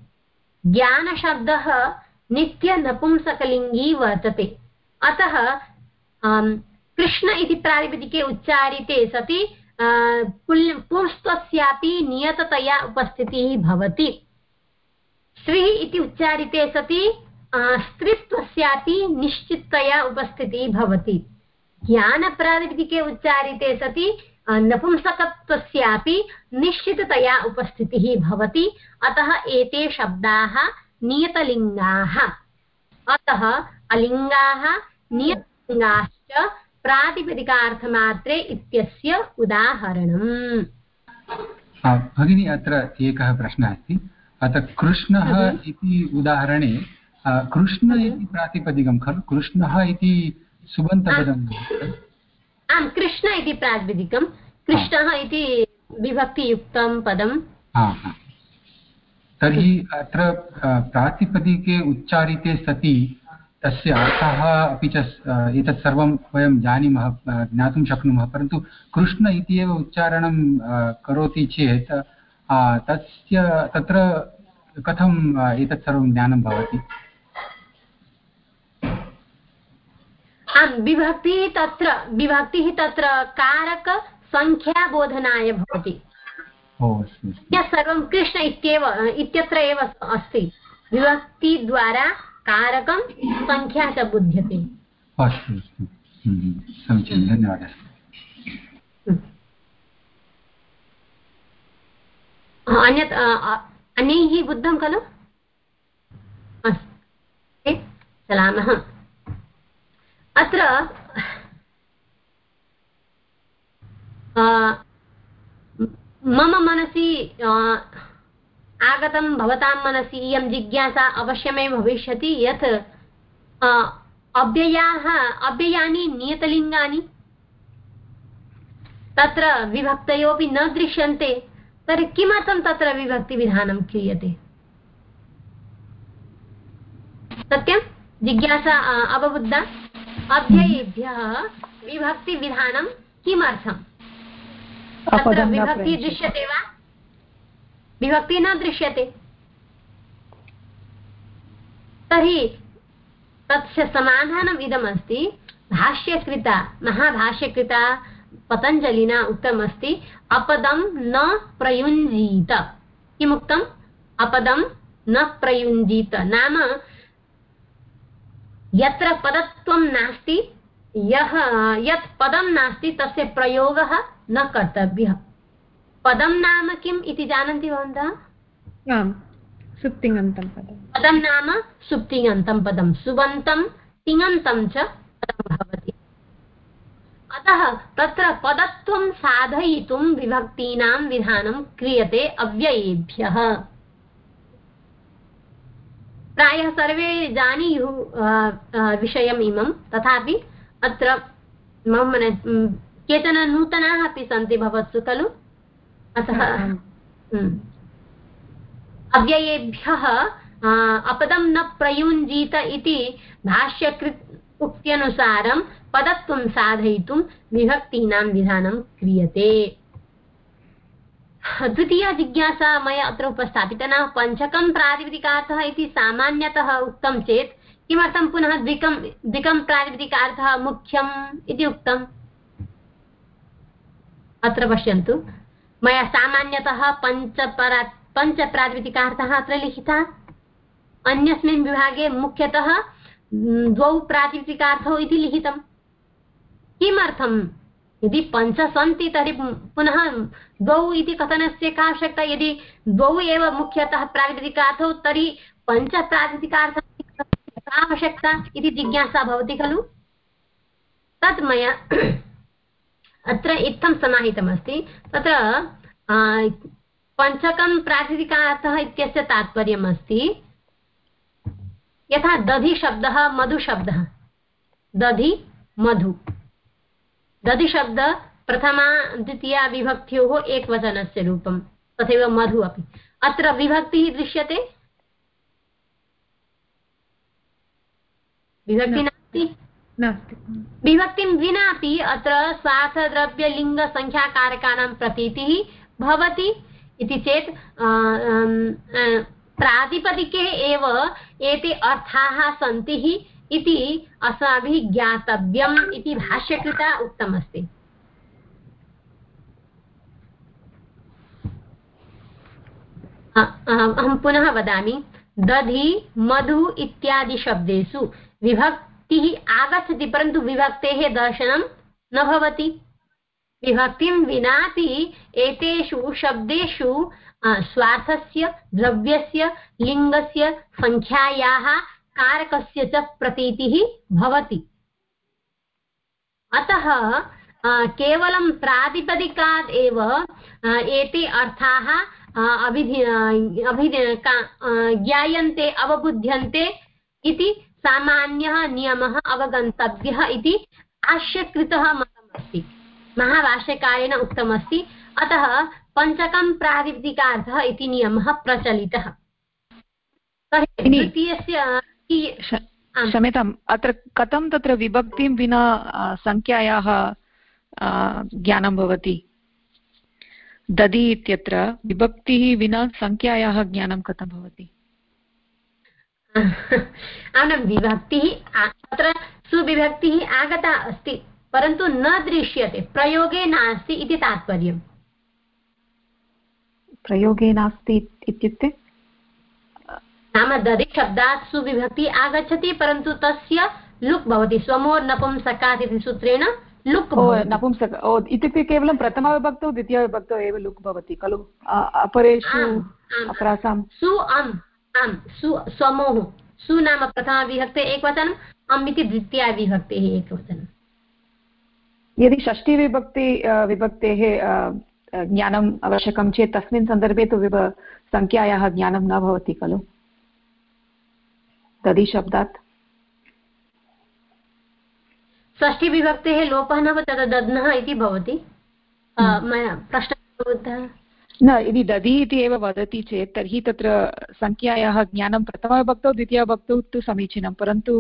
Speaker 1: ज्ञानशब्दः नित्यनपुंसकलिङ्गी वर्तते। अतः कृष्ण इति प्रातिपदिके उच्चारिते सति पुंस्त्वस्यापि नियततया उपस्थितिः भवति। स्त्रीः इति उच्चारिते सति स्त्रीत्वस्यापि निश्चिततया उपस्थितिः भवति। ज्ञानप्रातिपदिके उच्चारिते सति नपुंसकत्वस्यापि निश्चिततया उपस्थितिः भवति। अतः एते शब्दाः नियतलिङ्गाः। अतः अलिङ्गाः नियतलिङ्गाश्च प्रातिपदिकार्थमात्रे इत्यस्य उदाहरणम्।
Speaker 5: भगिनी अत्र एकः प्रश्नः अस्ति। अत्र कृष्णः इति उदाहरणे कृष्ण इति प्रातिपदिकं खलु? कृष्णः इति सुबन्तपदम्
Speaker 1: आम्। कृष्ण इति प्रातिपदिकं। कृष्णः इति विभक्तियुक्तं पदं
Speaker 5: तर्हि अत्र प्रातिपदिके उच्चारिते सति, तस्य अर्थः अपि च एतत् सर्वं वयं जानीमः ज्ञातुं शक्नुमः, परन्तु कृष्ण इति एव उच्चारणं करोति चेत् तस्य, तत्र कथम् एतत् सर्वं ज्ञानं भवति?
Speaker 1: विभक्तिः तत्र विभक्तिः तत्र कारकसङ्ख्याबोधनाय भवति। सर्वं कृष्ण इत्येव इत्यत्र एव अस्ति। विभक्तिद्वारा कारकं सङ्ख्या च बुध्यते।
Speaker 5: अस्तु अस्तु। समीचीनं। धन्यवादः।
Speaker 1: अन्यत् अन्यैः बुद्धं खलु? अस्तु। चलामः। अत्र मम मनसि आगतं भवतां मनसि, इयं जिज्ञासा अवश्यमेव भविष्यति यत् अव्ययाः, अव्ययानि नियतलिङ्गानि, तत्र विभक्तयोपि न दृश्यन्ते, तर्हि किमर्थं तत्र विभक्तिविधानं क्रियते? सत्यं? जिज्ञासा अवबुद्धा? अव्ययेभ्यः विभक्तिविधानं किमर्थम्? विभक्तिः दृश्यते वा? विभक्तिः न दृश्यते। तर्हि तस्य समाधानम् इदमस्ति। भाष्यकृता महाभाष्यकृता पतञ्जलिना उक्तमस्ति। अपदं न प्रयुञ्जीत। किमुक्तम् अपदं न प्रयुञ्जीत। नाम यत्र पदत्वं नास्ति यः यत् पदं नास्ति तस्य प्रयोगः न कर्तव्यः। पदं नाम किम् इति जानन्ति भवन्तः?
Speaker 3: सुप्तिङन्तं पदं
Speaker 1: पदं नाम सुप्तिङन्तं पदं। सुबन्तं तिङन्तं च पदं भवति। अतः तत्र पदत्वं साधयितुं विभक्तीनां विधानं क्रियते अव्ययेभ्यः। प्रायः सर्वे जानीयुः विषयम् इमं। तथापि अत्र मम मन केचन नूतनाः अपि सन्ति भवत्सु खलु? अतः अव्ययेभ्यः अपदं न प्रयुञ्जीत इति भाष्यकृत् उक्त्यनुसारं पदत्वं साधयितुं विभक्तीनां विधानं क्रियते। द्वितीया जिज्ञासा मया अत्र उपस्थापिता नाम पञ्चकं प्रातिपदिकार्थः इति सामान्यतः उक्तं चेत् किमर्थं पुनः द्विकं द्विकं प्रातिपदिकार्थः मुख्यम् इति उक्तम्? अत्र पश्यन्तु। मया सामान्यतः पञ्चपरा पञ्चप्रातिपदिकार्थः अत्र लिखितः। अन्यस्मिन् विभागे मुख्यतः द्वौ प्रातिपदिकार्थौ इति लिखितं किमर्थं यदि पञ्च सन्ति, तर्हि पुनः द्वौ इति कथनस्य का आवश्यकता यदि द्वौ एव मुख्यतः प्रातिपदिकार्थौ तर्हि पञ्च प्रातिपदिकार्थः आवश्यकता इति जिज्ञासा भवति खलु? तत् मया अत्र इत्थं समाहितमस्ति। तत्र पञ्चकं प्रातिनिधिकार्थः इत्यस्य तात्पर्यम् अस्ति यथा दधिशब्दः मधुशब्दः दधि, मधु। दधिशब्द प्रथमा, द्वितीया विभक्त्योः एकवचनस्य रूपं, तथैव मधु अपि। अत्र विभक्तिः दृश्यते? विभक्ति नास्ति? विभक्तिं विनापि अत्र स्वार्थद्रव्यलिङ्गसङ्ख्याकारकाणां प्रतीतिः भवति। इति चेत् प्रातिपदिके एव एते अर्थाः सन्ति इति अस्माभिः ज्ञातव्यम् इति भाष्यकृता उक्तमस्ति। अहं पुनः वदामि। दधि, मधु इत्यादि शब्देषु विभक्तिः आगच्छति, परन्तु विभक्तेः दर्शनं न भवति। विभक्तिं विनापि एतेषु शब्देषु स्वार्थस्य, द्रव्यस्य, लिङ्गस्य सङ्ख्यायाः कारकस्य च प्रतीतिः भवति। अतः केवलं प्रातिपदिकात् एव एते अर्थाः अभिधि अभिधि ज्ञायन्ते, अवबुध्यन्ते इति सामान्यः नियमः अवगन्तव्यः इति आश्यकृतः मतमस्ति। महाभाष्यकारेण उक्तमस्ति अतः पञ्चकं प्रातिपदिकार्थः इति नियमः प्रचलितः।
Speaker 3: क्षम्यताम् अत्र कथं तत्र विभक्तिं विना सङ्ख्यायाः ज्ञानं भवति? दधि इत्यत्र विभक्तिः विना सङ्ख्यायाः ज्ञानं कथं भवति?
Speaker 1: विभक्तिः अत्र सुविभक्तिः आगता अस्ति परन्तु न दृश्यते प्रयोगे नास्ति इति तात्पर्यम्।
Speaker 3: प्रयोगे नास्ति इत्युक्ते?
Speaker 1: नाम दधि शब्दात् सुविभक्ति आगच्छति परन्तु तस्य लुक् भवति स्वमोर् नपुंसकात् इति सूत्रेण लुक्
Speaker 3: नपुंसक इत्युक्ते केवलं प्रथमविभक्तौ द्वितीयविभक्तौ एव लुक् भवति खलु? अपरेषु अपरासां
Speaker 1: सु अम्। आम् सु स्वमोः सु नाम प्रथमविभक्ते एकवचनम् अम् इति द्वितीया विभक्तेः एकवचनम्।
Speaker 3: यदि षष्टिविभक्ति विभक्तेः ज्ञानम् आवश्यकं चेत् तस्मिन् सन्दर्भे तु विभ सङ्ख्यायाः ज्ञानं न भवति खलु? दधिशब्दात्
Speaker 1: षष्ठीविभक्तेः लोपः न भवति दध्नः इति भवति। हम्म। प्रश्नः
Speaker 3: न यदि दधि इति एव वदति चेत् तर्हि तत्र सङ्ख्यायाः ज्ञानं प्रथमविभक्तौ द्वितीयविभक्तौ तु समीचीनं परन्तु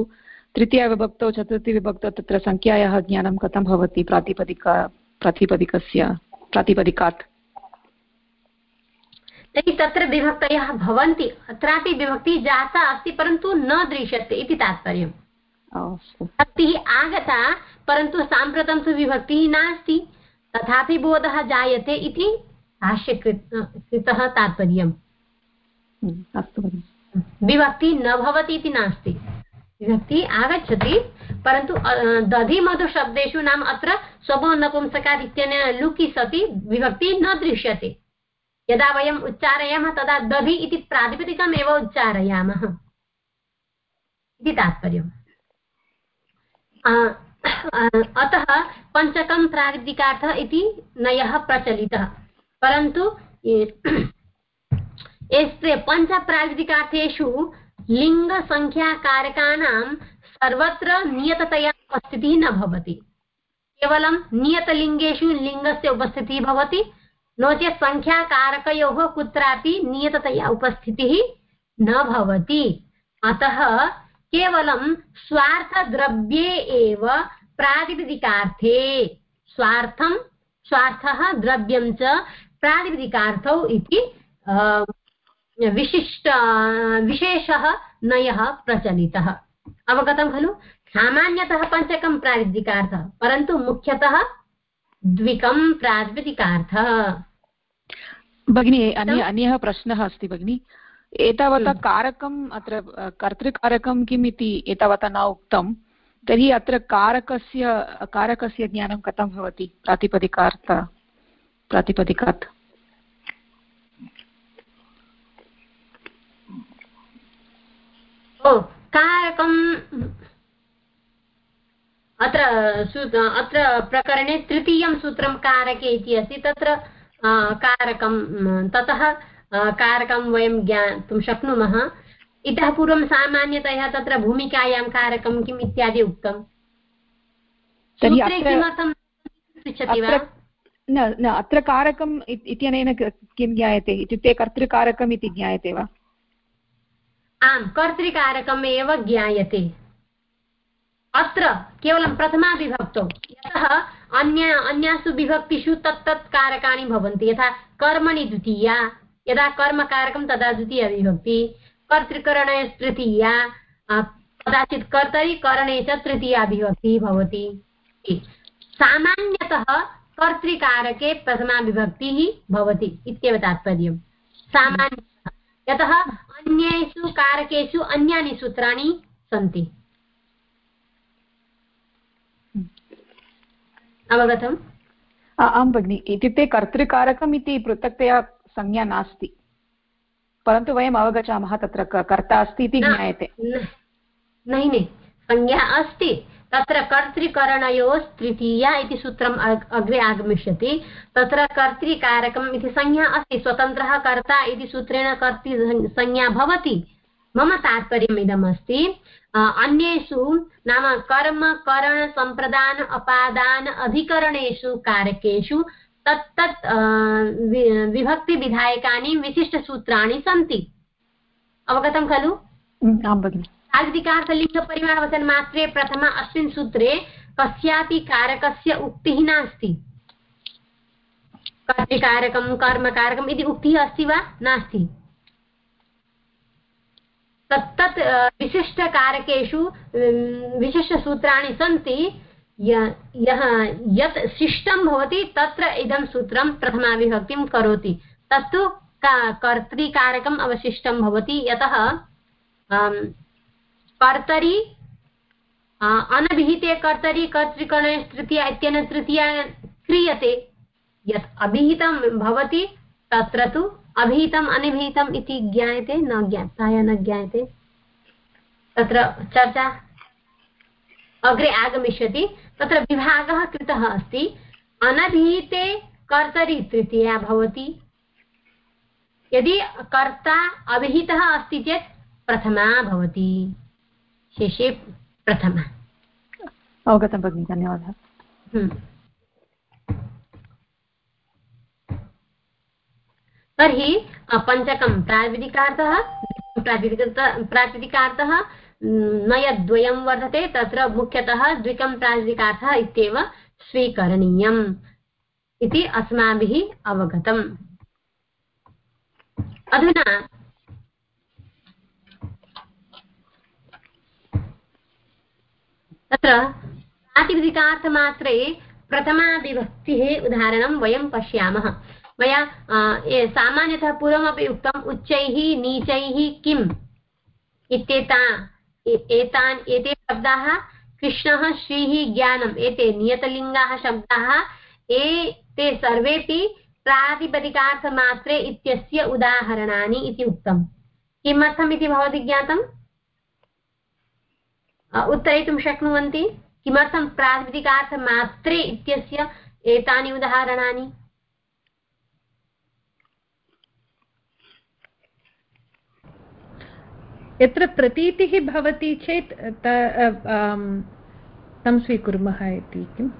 Speaker 3: तृतीयविभक्तौ चतुर्थीविभक्तौ तत्र सङ्ख्यायाः ज्ञानं कथं भवति प्रातिपदिका प्रातिपदिकस्य प्रातिपदिकात्?
Speaker 1: तर्हि तत्र विभक्तयः भवन्ति अत्रापि विभक्तिः जाता अस्ति परन्तु न दृश्यते इति तात्पर्यम्। विभक्तिः आगता परन्तु साम्प्रतं तु विभक्तिः नास्ति तथापि बोधः जायते इति भाष्यकृत कृतः तात्पर्यम्।
Speaker 3: हम्म, अस्तु
Speaker 1: विभक्तिः न भवति इति नास्ति। विभक्तिः आगच्छति परन्तु दधि मधुशब्देषु नाम अत्र स्वभो नपुंसकात् इत्यनेन लुकि सति विभक्तिः न दृश्यते। यदा वयम् उच्चारयामः तदा दधि इति प्रातिपदिकम् एव उच्चारयामः। इति तात्पर्यम्। अतः पञ्चकं प्रातिपदिकार्थः इति नयः प्रचलितः। परन्तु एस्ते पञ्चप्रातिपदिकार्थेषु लिङ्गसङ्ख्याकारकाणां सर्वत्र नियततया उपस्थितिः न भवति। केवलं नियतलिङ्गेषु लिङ्गस्य उपस्थितिः भवति, नो चेत् सङ्ख्याकारकयोः कुत्रापि नियततया उपस्थितिः न भवति। अतः केवलं स्वार्थद्रव्ये एव प्रातिपदिकार्थे। स्वार्थं, स्वार्थः द्रव्यं च प्रातिपदिकार्थौ इति विशिष्ट विशेषः नयः प्रचलितः। अवगतं खलु? सामान्यतः पञ्चकं प्रातिपदिकार्थः परन्तु मुख्यतः द्विकं प्रातिपदिकार्थः
Speaker 3: भगिनी अन्य अन्यः प्रश्नः अस्ति भगिनी। एतावता हम्म। कारकम् अत्र कर्तृकारकं किम् इति एतावता न उक्तं। तर्हि अत्र कारकस्य कारकस्य ज्ञानं कथं भवति? प्रातिपदिकार्थ प्रातिपदिकात्।
Speaker 1: ओ कारकम् अत्र अत्र प्रकरणे तृतीयं सूत्रं कारके इति अस्ति तत्र कारकं ततः कारकं वयं ज्ञातुं शक्नुमः। इतः पूर्वं सामान्यतया तत्र भूमिकायां कारकं किम् इत्यादि उक्तम् किमर्थं पृच्छति वा?
Speaker 3: न न अत्र कारकम् इत्यनेन किं ज्ञायते? इत्युक्ते कर्तृकारकम् इति ज्ञायते वा?
Speaker 1: आम् कर्तृकारकम् एव ज्ञायते। अत्र केवलं प्रथमाविभक्तौ। यतः अन्य, अन्यासु विभक्तिषु तत् तत् कारकाणि भवन्ति। यथा कर्मणि द्वितीया, यदा कर्मकारकं तदा द्वितीयविभक्ति। कर्तृकरणे तृतीया कदाचित् कर्तरि, करणे च तृतीया विभक्तिः भवति। सामान्यतः कर्तृकारके प्रथमा विभक्तिः भवति इत्येव तात्पर्यं सामान्यतः। यतः अन्येषु कारकेषु अन्यानि सूत्राणि सन्ति। अवगतम्?
Speaker 3: आं भगिनि इत्युक्ते कर्तृकारकम् इति पृथक्तया संज्ञा नास्ति। परन्तु वयम् अवगच्छामः तत्र कर्ता अस्ति इति ज्ञायते।
Speaker 1: नै संज्ञा अस्ति। तत्र कर्तृकरणयोः तृतीया इति सूत्रम् अग्रे आगमिष्यति। तत्र कर्तृकारकम् इति संज्ञा अस्ति, स्वतन्त्रः कर्ता इति सूत्रेण कर्तृ संज्ञा भवति। मम तात्पर्यम् इदमस्ति। अन्येषु नाम कर्म, करण, सम्प्रदान, अपादान, अधिकरणेषु कारकेषु तत्तत् विभक्तिविधायकानि विशिष्टसूत्राणि सन्ति। अवगतं खलु?
Speaker 3: भगिनि।
Speaker 1: प्राग्दिकार्थलिङ्गपरिमाणवचनमात्रे प्रथम अस्मिन् सूत्रे कस्यापि कारकस्य उक्तिः नास्ति। कर्तिकारकं कर्मकारकम् इति उक्तिः अस्ति वा? नास्ति। तत्तत् विशिष्टकारकेषु विशिष्टसूत्राणि सन्ति, यः यत् शिष्टं भवति, तत्र इदं सूत्रं प्रथमाविभक्तिं करोति। तत्तु कर्तृकारकम् अवशिष्टं भवति, यतः कर्तरि अनभिहिते कर्तरि कर्तृकणे तृतीया इत्यनेन तृतीया क्रियते। यत् अभिहितं भवति, तत्र तु अभिहितम्, अनिभिहितम् इति ज्ञायते, न ज्ञा, प्रायः न ज्ञायते। तत्र चर्चा अग्रे आगमिष्यति। तत्र विभागः कृतः अस्ति। अनभिहिते कर्तरि तृतीया भवति। यदि कर्ता अभिहितः अस्ति चेत् प्रथमा भवति। शेषे प्रथम।
Speaker 3: अवगतं भगिनि धन्यवादः। हम्म।
Speaker 1: तर्हि पञ्चकं प्रातिपदिकार्थः प्रातिपदिकार्थः नयद्वयं वर्तते तत्र मुख्यतः द्विकं प्रातिपदिकार्थः इत्येव स्वीकरणीयम् इति अस्माभिः अवगतम्। अधुना तत्र प्रातिपदिकार्थमात्रे प्रथमाविभक्तिः उदाहरणं वयं पश्यामः। मया सामान्यतः पूर्वमपि उक्तम्, उच्चैः, नीचैः किम् इत्येता एतान्, एते शब्दाः कृष्णः, श्रीः, ज्ञानम्, एते नियतलिङ्गाः शब्दाः एते सर्वेपि प्रातिपदिकार्थमात्रे इत्यस्य उदाहरणानि इति उक्तम्। किमर्थम् इति भवती ज्ञातम्? उत्तरयितुं शक्नुवन्ति? किमर्थं प्रातिपदिकार्थमात्रे इत्यस्य एतानि उदाहरणानि?
Speaker 6: यत्र प्रतीतिः भवति चेत्, तं स्वीकुर्मः इति किम्?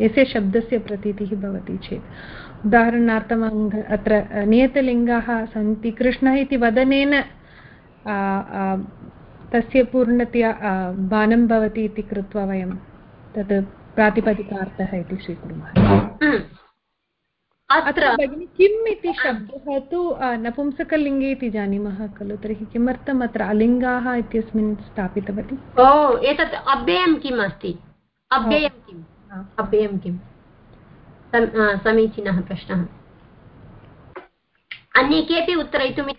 Speaker 6: यस्य शब्दस्य प्रतीतिः भवति चेत्। उदाहरणार्थम् अत्र नियतलिङ्गाः सन्ति। कृष्णः इति वदनेन तस्य पूर्णतया बाणं भवति इति कृत्वा वयं तत् प्रातिपदिकार्थः इति स्वीकुर्मः। अत्र भगिनि किम् इति शब्दः तु नपुंसकलिङ्गे इति जानीमः खलु तर्हि किमर्थम् अत्र अलिङ्गाः इत्यस्मिन् स्थापितवती?
Speaker 1: ओ एतत् अव्ययं किम् अस्ति? अव्ययं किम्? अव्ययं किम्? समीचीनः प्रश्नः। अन्ये केपि उत्तरयितुम्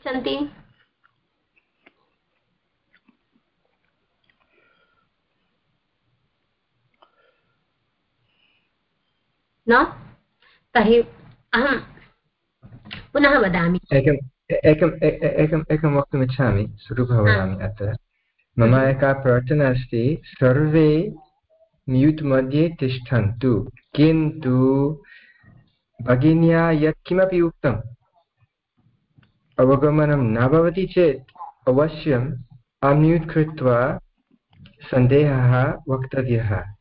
Speaker 1: न तर्हि अहं पुनः वदामि।
Speaker 7: एकम् एकम् एकम् एकं वक्तुम् इच्छामि वदामि अत्र। मम एका प्रार्थना अस्ति सर्वे म्यूट् मध्ये तिष्ठन्तु किन्तु भगिन्या यत्किमपि उक्तम् अवगमनं न भवति चेत् अवश्यम् अम्यूट् कृत्वा सन्देहः वक्तव्यः।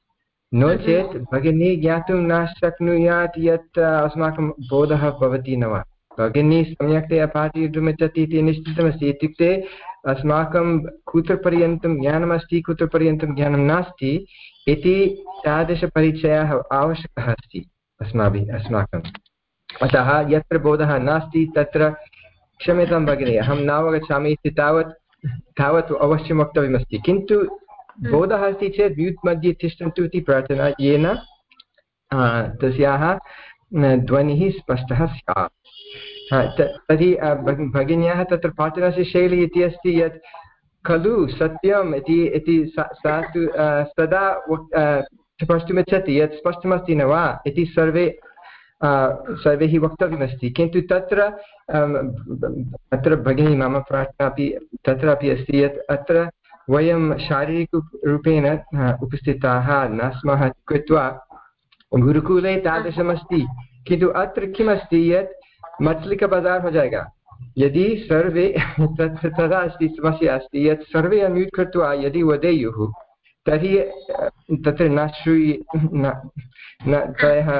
Speaker 7: नो चेत् भगिनी ज्ञातुं न शक्नुयात् यत् अस्माकं बोधः भवति न वा। भगिनी सम्यक्तया पाठयितुमिच्छति इति निश्चितमस्ति। इत्युक्ते अस्माकं कुत्रपर्यन्तं ज्ञानमस्ति, कुत्रपर्यन्तं ज्ञानं नास्ति इति तादृशपरिचयः आवश्यकः अस्ति अस्माभिः, अस्माकम्। अतः यत्र बोधः नास्ति तत्र क्षम्यतां भगिनि, अहं नावगच्छामि इति तावत् तावत् अवश्यं वक्तव्यमस्ति। किन्तु बोधः अस्ति चेत् म्यूट् मध्ये तिष्ठन्तु इति प्रार्थना येन तस्याः ध्वनिः स्पष्टः स्यात्। तर्हि भगिन्याः तत्र पाठनस्य शैली इति अस्ति यत् खलु सत्यम् इति इति सा तु सदा स्पष्टुमिच्छति, यत् स्पष्टमस्ति न वा इति सर्वे सर्वैः वक्तव्यमस्ति। किन्तु तत्र अत्र भगिनी, मम प्रार्थना अपि तत्रापि अस्ति यत् अत्र वयं शारीरिकरूपेण उपस्थिताः न स्मः कृत्वा गुरुकुले तादृशमस्ति। किन्तु अत्र किमस्ति यत् मछली का बाज़ार हो जाएगा यदि सर्वे तदा अस्ति समस्या अस्ति यत् सर्वे अन्म्यूट् कृत्वा यदि वदेयुः तर्हि तत्र न श्रूय न प्रायः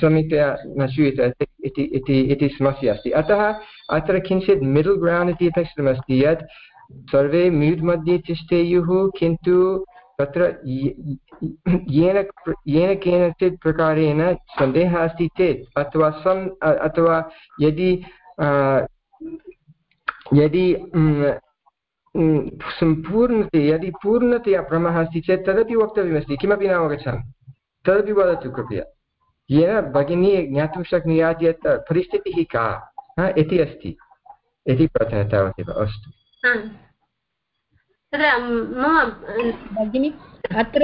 Speaker 7: सम्यक्तया न श्रूयते इति समस्या अस्ति। अतः अत्र किञ्चित् मिडल् ग्रौण्ड् इति अपेक्षितमस्ति यत् सर्वे म्यूट् मध्ये तिष्ठेयुः किन्तु तत्र येन येन केनचित् प्रकारेण सन्देहः अस्ति चेत्, अथवा सम् अथवा यदि यदि सम्पूर्णतया यदि पूर्णतया भ्रमः अस्ति चेत् तदपि वक्तव्यमस्ति, किमपि न अवगच्छामि। तदपि वदतु कृपया। येन भगिनी ज्ञातुं शक्नुयात् यत् परिस्थितिः का इति अस्ति। इति प्रार्थना तावदेव अस्तु।
Speaker 6: भगिनि अत्र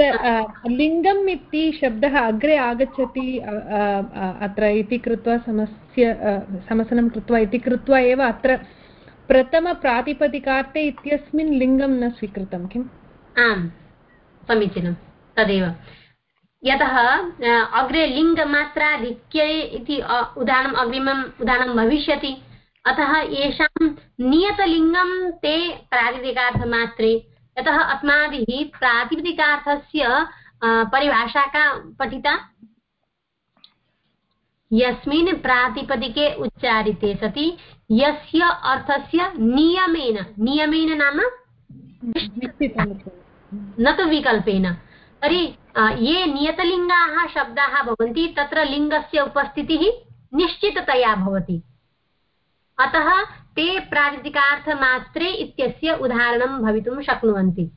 Speaker 6: लिङ्गम् इति शब्दः अग्रे आगच्छति अत्र इति कृत्वा समस्य समसनं कृत्वा इति कृत्वा एव अत्र प्रथमप्रातिपदिकार्थे इत्यस्मिन् लिङ्गं न स्वीकृतं किम्?
Speaker 1: आम् समीचीनं तदेव। यतः अग्रे लिङ्गमात्राधिक्ये इति उदाहरणम् अग्रिमम् उदाहरणं भविष्यति। अतः येषां नियतलिङ्गं ते प्रातिपदिकार्थमात्रे यतः अस्माभिः प्रातिपदिकार्थस्य परिभाषा का पठिता। यस्मिन् प्रातिपदिके उच्चारिते सति, यस्य अर्थस्य नियमेन। नियमेन नाम? न तु विकल्पेन। तर्हि ये नियतलिङ्गाः शब्दाः भवन्ति, तत्र लिङ्गस्य उपस्थितिः निश्चिततया भवति। अतः ते प्रातिपदिकार्थमात्रे इत्यस्य उदाहरणं भवितुं शक्नुवन्ति।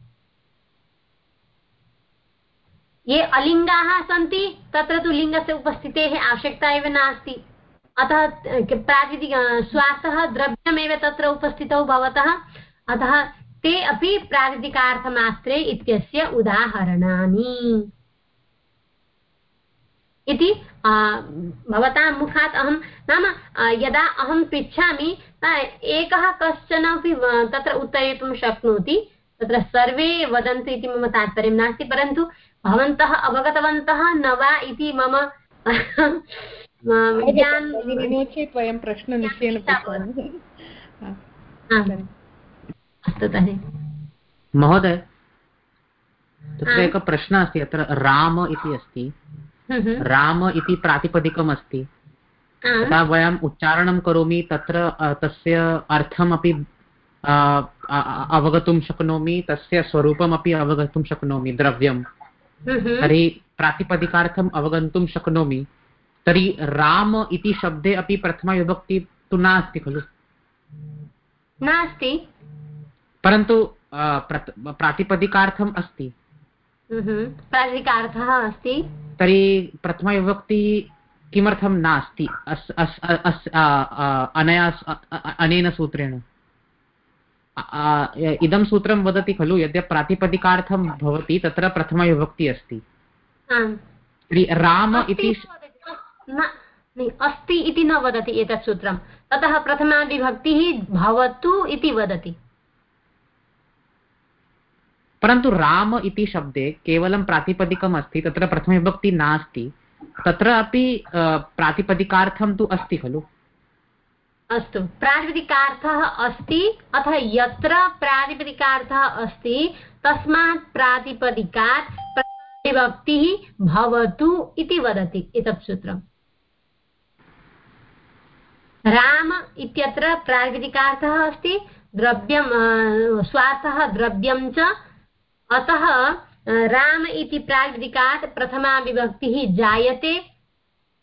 Speaker 1: ये अलिङ्गाः सन्ति, तत्र तु लिङ्गस्य उपस्थितेः आवश्यकता एव नास्ति। अतः प्रातिपदिक स्वासः द्रव्यमेव तत्र उपस्थितौ भवतः। अतः ते अपि प्रातिपदिकार्थमात्रे इत्यस्य उदाहरणानि। इति भवतां मुखात् अहं नाम यदा अहं पृच्छामि एकः कश्चन अपि तत्र उत्तरयितुं शक्नोति। तत्र सर्वे वदन्तु इति मम तात्पर्यं नास्ति परन्तु भवन्तः अवगतवन्तः न वा इति मम
Speaker 6: चेत् वयं प्रश्ननिश्चयेन
Speaker 1: अस्तु तर्हि।
Speaker 2: महोदय तत्र एकः प्रश्नः अस्ति अत्र राम इति अस्ति। राम इति प्रातिपदिकम् अस्ति यदा वयम् उच्चारणं करोमि तत्र तस्य अर्थमपि अवगतुं शक्नोमि तस्य स्वरूपमपि अवगतुं शक्नोमि द्रव्यं. हम्म। तर्हि प्रातिपदिकार्थम् अवगन्तुं शक्नोमि. तर्हि राम इति शब्दे अपि प्रथमाविभक्ति तु नास्ति खलु?
Speaker 1: नास्ति.
Speaker 2: परन्तु प्रातिपदिकार्थम् अस्ति.
Speaker 1: हम्म। प्रातिपदिकार्थः अस्ति.
Speaker 2: तर्हि प्रथमविभक्ति किमर्थं नास्ति? अनया अनेन सूत्रेण। इदं सूत्रं वदति खलु यद्यप् प्रातिपदिकार्थं भवति तत्र प्रथमविभक्ति अस्ति। राम इति
Speaker 1: अस्ति इति न वदति एतत् सूत्रं। ततः प्रथमा विभक्तिः भवतु इति वदति।
Speaker 2: परन्तु राम इति शब्दे केवलं प्रातिपदिकम् अस्ति तत्र प्रथमविभक्ति नास्ति। तत्र अपि प्रातिपदिकार्थं तु अस्ति खलु?
Speaker 1: अस्तु। प्रातिपदिकार्थः अस्ति, अथ यत्र प्रातिपदिकार्थः अस्ति, तस्मात् प्रातिपदिकात् विभक्तिः भवतु इति वदति एतत् सूत्रम्। राम इत्यत्र प्रातिपदिकार्थः अस्ति द्रव्यं स्वार्थः द्रव्यं च अतः राम इति प्रातिपदिकात् प्रथमा विभक्तिः जायते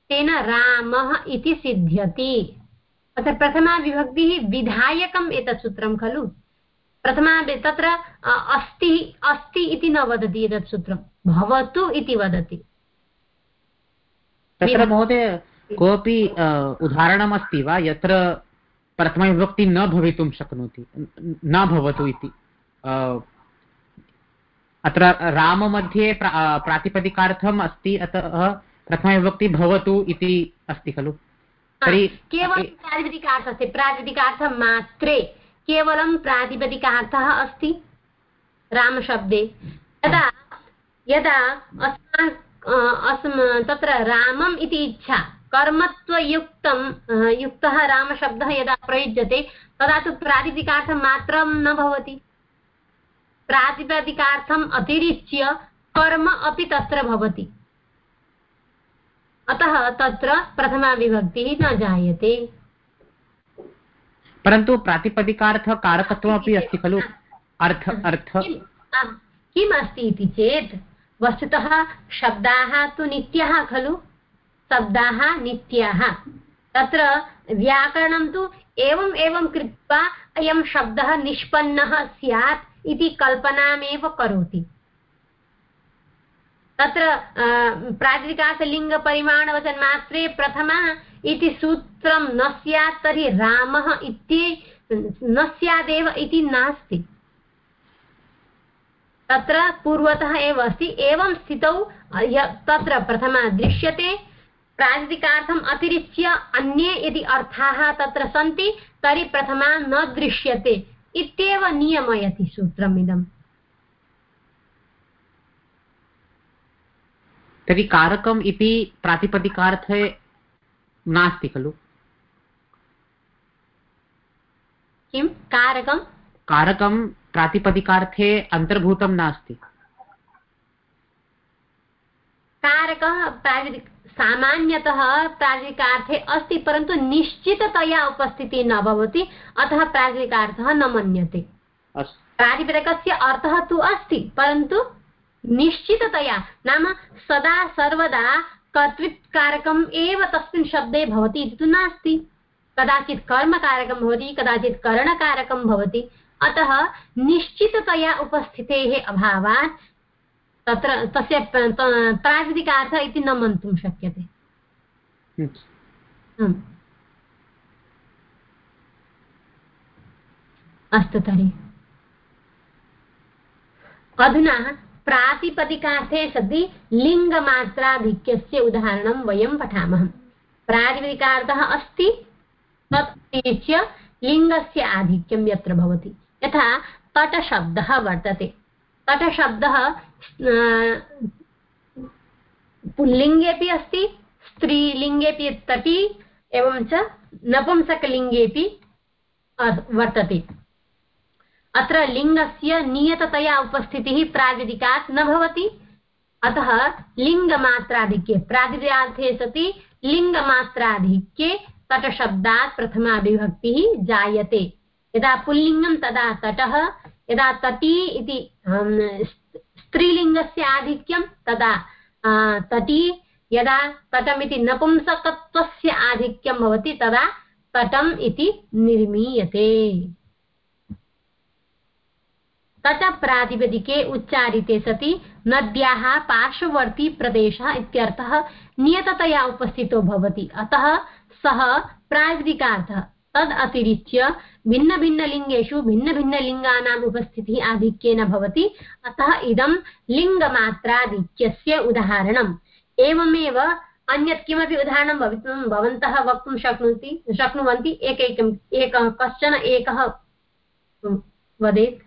Speaker 1: तेन रामः इति सिद्ध्यति। अत्र प्रथमा विभक्तिः विधायकम् एतत् सूत्रं खलु। प्रथमा तत्र अस्ति अस्ति इति न वदति एतत् सूत्रं। भवतु इति वदति।
Speaker 2: तत्र महोदय कोऽपि उदाहरणमस्ति वा? यत्र प्रथमविभक्ति न भवितुं शक्नोति न भवतु इति। अत्र राममध्ये प्रातिपदिकार्थम् अस्ति अतः प्रथमविभक्ति भवतु इति अस्ति खलु?
Speaker 1: तर्हि केवलं प्रातिपदिकार्थः प्रातिपदिकार्थमात्रे केवलं प्रातिपदिकार्थः अस्ति रामशब्दे। यदा यदा अस्मान् तत्र रामम् इति इच्छा कर्मत्वयुक्तं युक्तः रामशब्दः यदा प्रयुज्यते तदा तु प्रातिपदिकार्थं मात्रं न भवति। प्रातिपदिकार्थम् अतिरिच्य कर्म अपि तत्र भवति। अतः तत्र प्रथमा विभक्तिः न जायते।
Speaker 2: परन्तु प्रातिपदिकार्थः कारकत्वमपि अस्ति खलु? अर्थ अर्थ।
Speaker 1: किम् अस्ति इति चेत् वस्तुतः शब्दाः तु नित्याः खलु? शब्दाः नित्याः। तत्र व्याकरणं तु एवम् एवं कृत्वा अयं शब्दः निष्पन्नः स्यात्। इति कल्पनामेव करोति। तत्र प्रातिकार्थलिङ्गपरिमाणवचनमात्रे प्रथमा इति सूत्रं न स्यात् तर्हि रामः इति, न स्यादेव इति नास्ति। तत्र पूर्वतः एव अस्ति, एवं स्थितौ तत्र प्रथमा दृश्यते प्रातिकार्थम् अतिरिच्य अन्ये यदि अर्थाः तत्र सन्ति, तर्हि प्रथमा न दृश्यते। इत्येव नियमयति सूत्रमिदम्।
Speaker 2: तर्हि कारकम् इति प्रातिपदिकार्थे नास्ति खलु?
Speaker 1: किं कारकं
Speaker 2: कारकं प्रातिपदिकार्थे अन्तर्भूतं नास्ति।
Speaker 1: कारकः प्रातिपदिक सामान्यतः प्रातिकार्थे अस्ति परन्तु निश्चिततया उपस्थितिः न भवति अतः प्रातिकार्थः न मन्यते। प्रातिपदिकस्य अर्थः तु अस्ति परन्तु निश्चिततया नाम सदा सर्वदा कर्तृकारकम् एव तस्मिन् शब्दे भवति इति तु नास्ति। कदाचित् कर्मकारकं भवति कदाचित् करणकारकं भवति अतः निश्चिततया उपस्थितेः अभावात् तत्र तस्य प्राकृतिकार्थः इति न मन्तुं शक्यते। अस्तु तर्हि। अधुना प्रातिपदिकार्थे सति लिङ्गमात्राधिक्यस्य उदाहरणं वयं पठामः। प्रातिपदिकार्थः अस्ति तत् अतिरिच्य लिङ्गस्य आधिक्यं यत्र भवति। यथा तटशब्दः वर्तते। तटशब्दः पुल्लिङ्गेपि अस्ति, स्त्रीलिङ्गेपि तटी एवं च नपुंसकलिङ्गेपि वर्तते। अत्र लिङ्गस्य नियततया उपस्थितिः प्रातिदिकात् न भवति। अतः लिङ्गमात्राधिक्ये प्रातिदिकार्थे सति लिङ्गमात्राधिक्ये तटशब्दात् प्रथमा विभक्तिः जायते। यदा पुल्लिङ्गं तदा तटः, यदा तटी इति स्त्रीलिङ्गस्य आधिक्यं तदा तटी यदा तटमिति नपुंसकत्वस्य आधिक्यं भवति, तदा तटम् इति निर्मीयते। तच प्रातिपदिके उच्चारिते सति नद्याः पार्श्ववर्ती प्रदेशः इत्यर्थः नियततया उपस्थितो भवति। अतः सः प्रातिपदिकार्थः तद् अतिरिच्य भिन्नभिन्नलिङ्गेषु भिन्नभिन्नलिङ्गानाम् उपस्थितिः आधिक्येन भवति। अतः इदं लिङ्गमात्राधिक्यस्य उदाहरणम्। एवमेव अन्यत् किमपि उदाहरणं भवितुं भवन्तः वक्तुं शक्नोति, शक्नुवन्ति। एकैकम् एकः, कश्चन एकः वदेत्।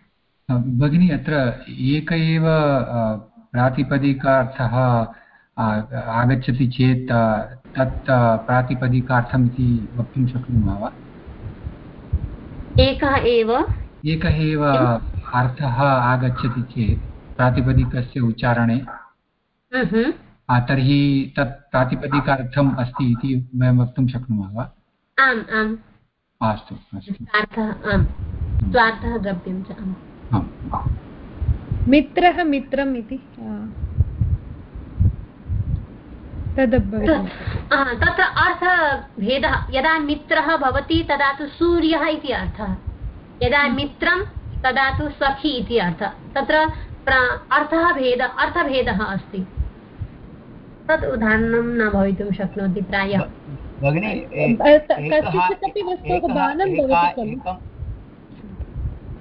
Speaker 5: भगिनी, अत्र एक एव प्रातिपदिकार्थः आगच्छति चेत् तत् प्रातिपदिकार्थम् इति वक्तुं शक्नुमः वा?
Speaker 1: एकः एव?
Speaker 5: एकः एव अर्थः आगच्छति चेत् प्रातिपदिकस्य उच्चारणे। तर्हि तत् प्रातिपदिकार्थम् अस्ति इति वयं वक्तुं शक्नुमः वा?
Speaker 1: आम् आम्।
Speaker 5: अस्तु
Speaker 6: मित्रः मित्रम् इति
Speaker 1: तत्र अर्थभेदः यदा मित्रः भवति तदा तु सूर्यः इति अर्थः। यदा मित्रं तदा तु सखी इति अर्थः। तत्र अर्थः भेद अर्थभेदः अस्ति। तत् उदाहरणं न भवितुं शक्नोति प्रायः।
Speaker 6: बाणं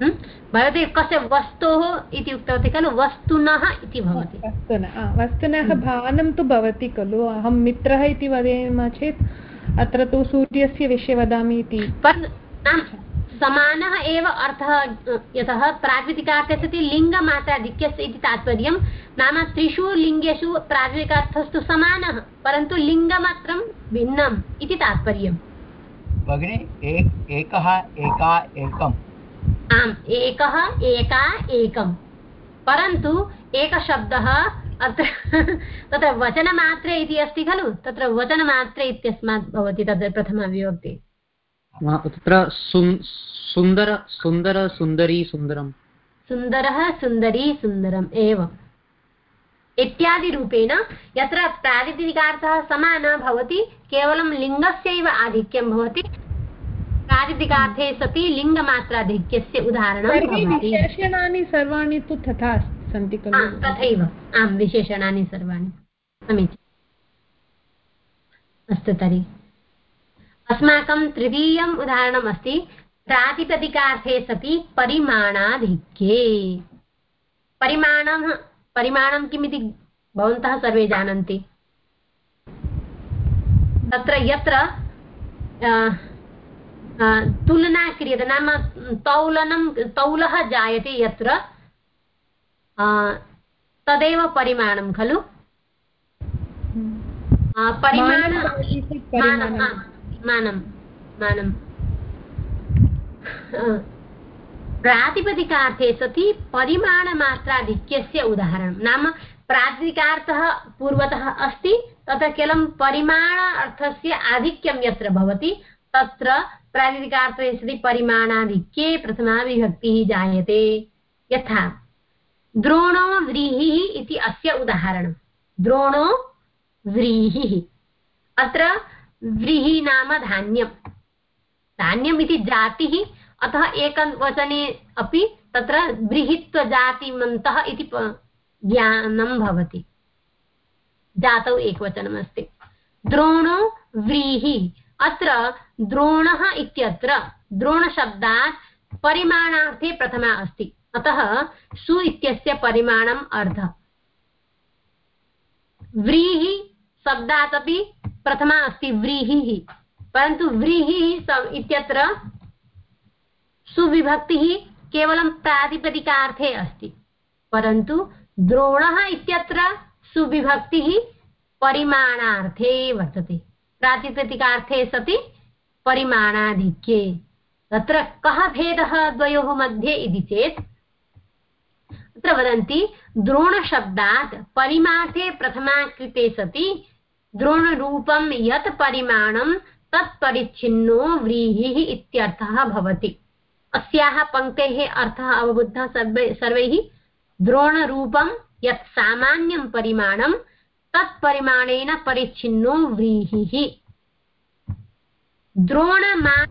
Speaker 6: भवति
Speaker 1: कस्य वस्तोः इति उक्तवती खलु? वस्तुनः इति भवति।
Speaker 6: वस्तुनः वस्तुनः भानं तु भवति खलु। अहं मित्रः इति वदेम चेत् अत्र तु सूर्यस्य विषये वदामि इति।
Speaker 1: समानः एव अर्थः यतः प्राकृतिकार्थे सति लिङ्गमात्राधिक्यस्य इति तात्पर्यं नाम त्रिषु लिङ्गेषु प्राकृतिकार्थस्तु समानः परन्तु लिङ्गमात्रं भिन्नम् इति तात्पर्यम्।
Speaker 8: भगिनि एकः एका एकम्।
Speaker 1: आम् एकः एका एकं परन्तु एकशब्दः अत्र तत्र वचनमात्रे इति अस्ति खलु? तत्र वचनमात्रे इत्यस्मात् भवति तद् प्रथमविभक्ति।
Speaker 2: तत्र सुन्दर सुन्दर सुन्दरी सुन्दरं
Speaker 1: सुन्दरः सुन्दरी सुन्दरम् एवम्। इत्यादिरूपेण यत्र प्रातिदिकार्थः समानः भवति केवलं लिङ्गस्यैव आधिक्यं भवति प्रातिदिकार्थे सति लिङ्गमात्राधिक्यस्य उदाहरणं
Speaker 6: विशेषणानि सर्वाणि तु तथा सन्ति खलु।
Speaker 1: तथैव। आम् विशेषणानि सर्वाणि। समीचीनम्। अस्तु तर्हि। अस्माकं तृतीयम् उदाहरणम् अस्ति प्रातिपदिकार्थे सति परिमाणाधिक्ये। परिमाणं परिमाणं किमिति भवन्तः सर्वे जानन्ति? तत्र यत्र तुलना क्रियते नाम तौलनं तौलः जायते यत्र। तदेव परिमाणं खलु। परिमाण मानं मानं प्रातिपदिकार्थे सति परिमाणमात्राधिक्यस्य उदाहरणं। नाम प्रातिपदिकार्थः पूर्वतः अस्ति तत्र केवलं परिमाण अर्थस्य आधिक्यं यत्र भवति। तत्र प्रातिनिकार्थे सति परिमाणाधिक्ये प्रथमा विभक्तिः जायते। यथा, द्रोणो व्रीहिः इति अस्य उदाहरणं। द्रोणो व्रीहिः। अत्र व्रीहि नाम धान्यं धान्यम् इति जातिः, अतः एकवचने अपि तत्र व्रीहित्वजातिमन्तः इति ज्ञानं भवति। जातौ एकवचनमस्ति। द्रोणो व्रीहि। अत्र द्रोणः इत्यत्र द्रोणशब्दात् परिमाणार्थे प्रथमा अस्ति। अतः सु इत्यस्य परिमाणम् अर्ध। व्रीहि शब्दात् अपि प्रथमा अस्ति, व्रीहिः। परन्तु व्रीहिः इत्यत्र सुविभक्तिः केवलं प्रातिपदिकार्थे अस्ति। परन्तु द्रोणः इत्यत्र सुविभक्तिः परिमाणार्थे वर्तते। प्रातिपदिकार्थे सति परिमाणाधिक्ये। तत्र कः भेदः द्वयोः मध्ये इति चेत्, अत्र वदन्ति, द्रोणशब्दात् परिमाथे प्रथमा कृते सति, द्रोणरूपं यत् परिमाणं तत् परिच्छिन्नो व्रीहिः इत्यर्थः भवति। अस्याः पङ्क्तेः अर्थः अवबुद्धः सर्वे सर्वैः, द्रोणरूपं यत् सामान्यं परिमाणं तत्परिमाणेन परिच्छिन्नो व्रीहिः। द्रोणमा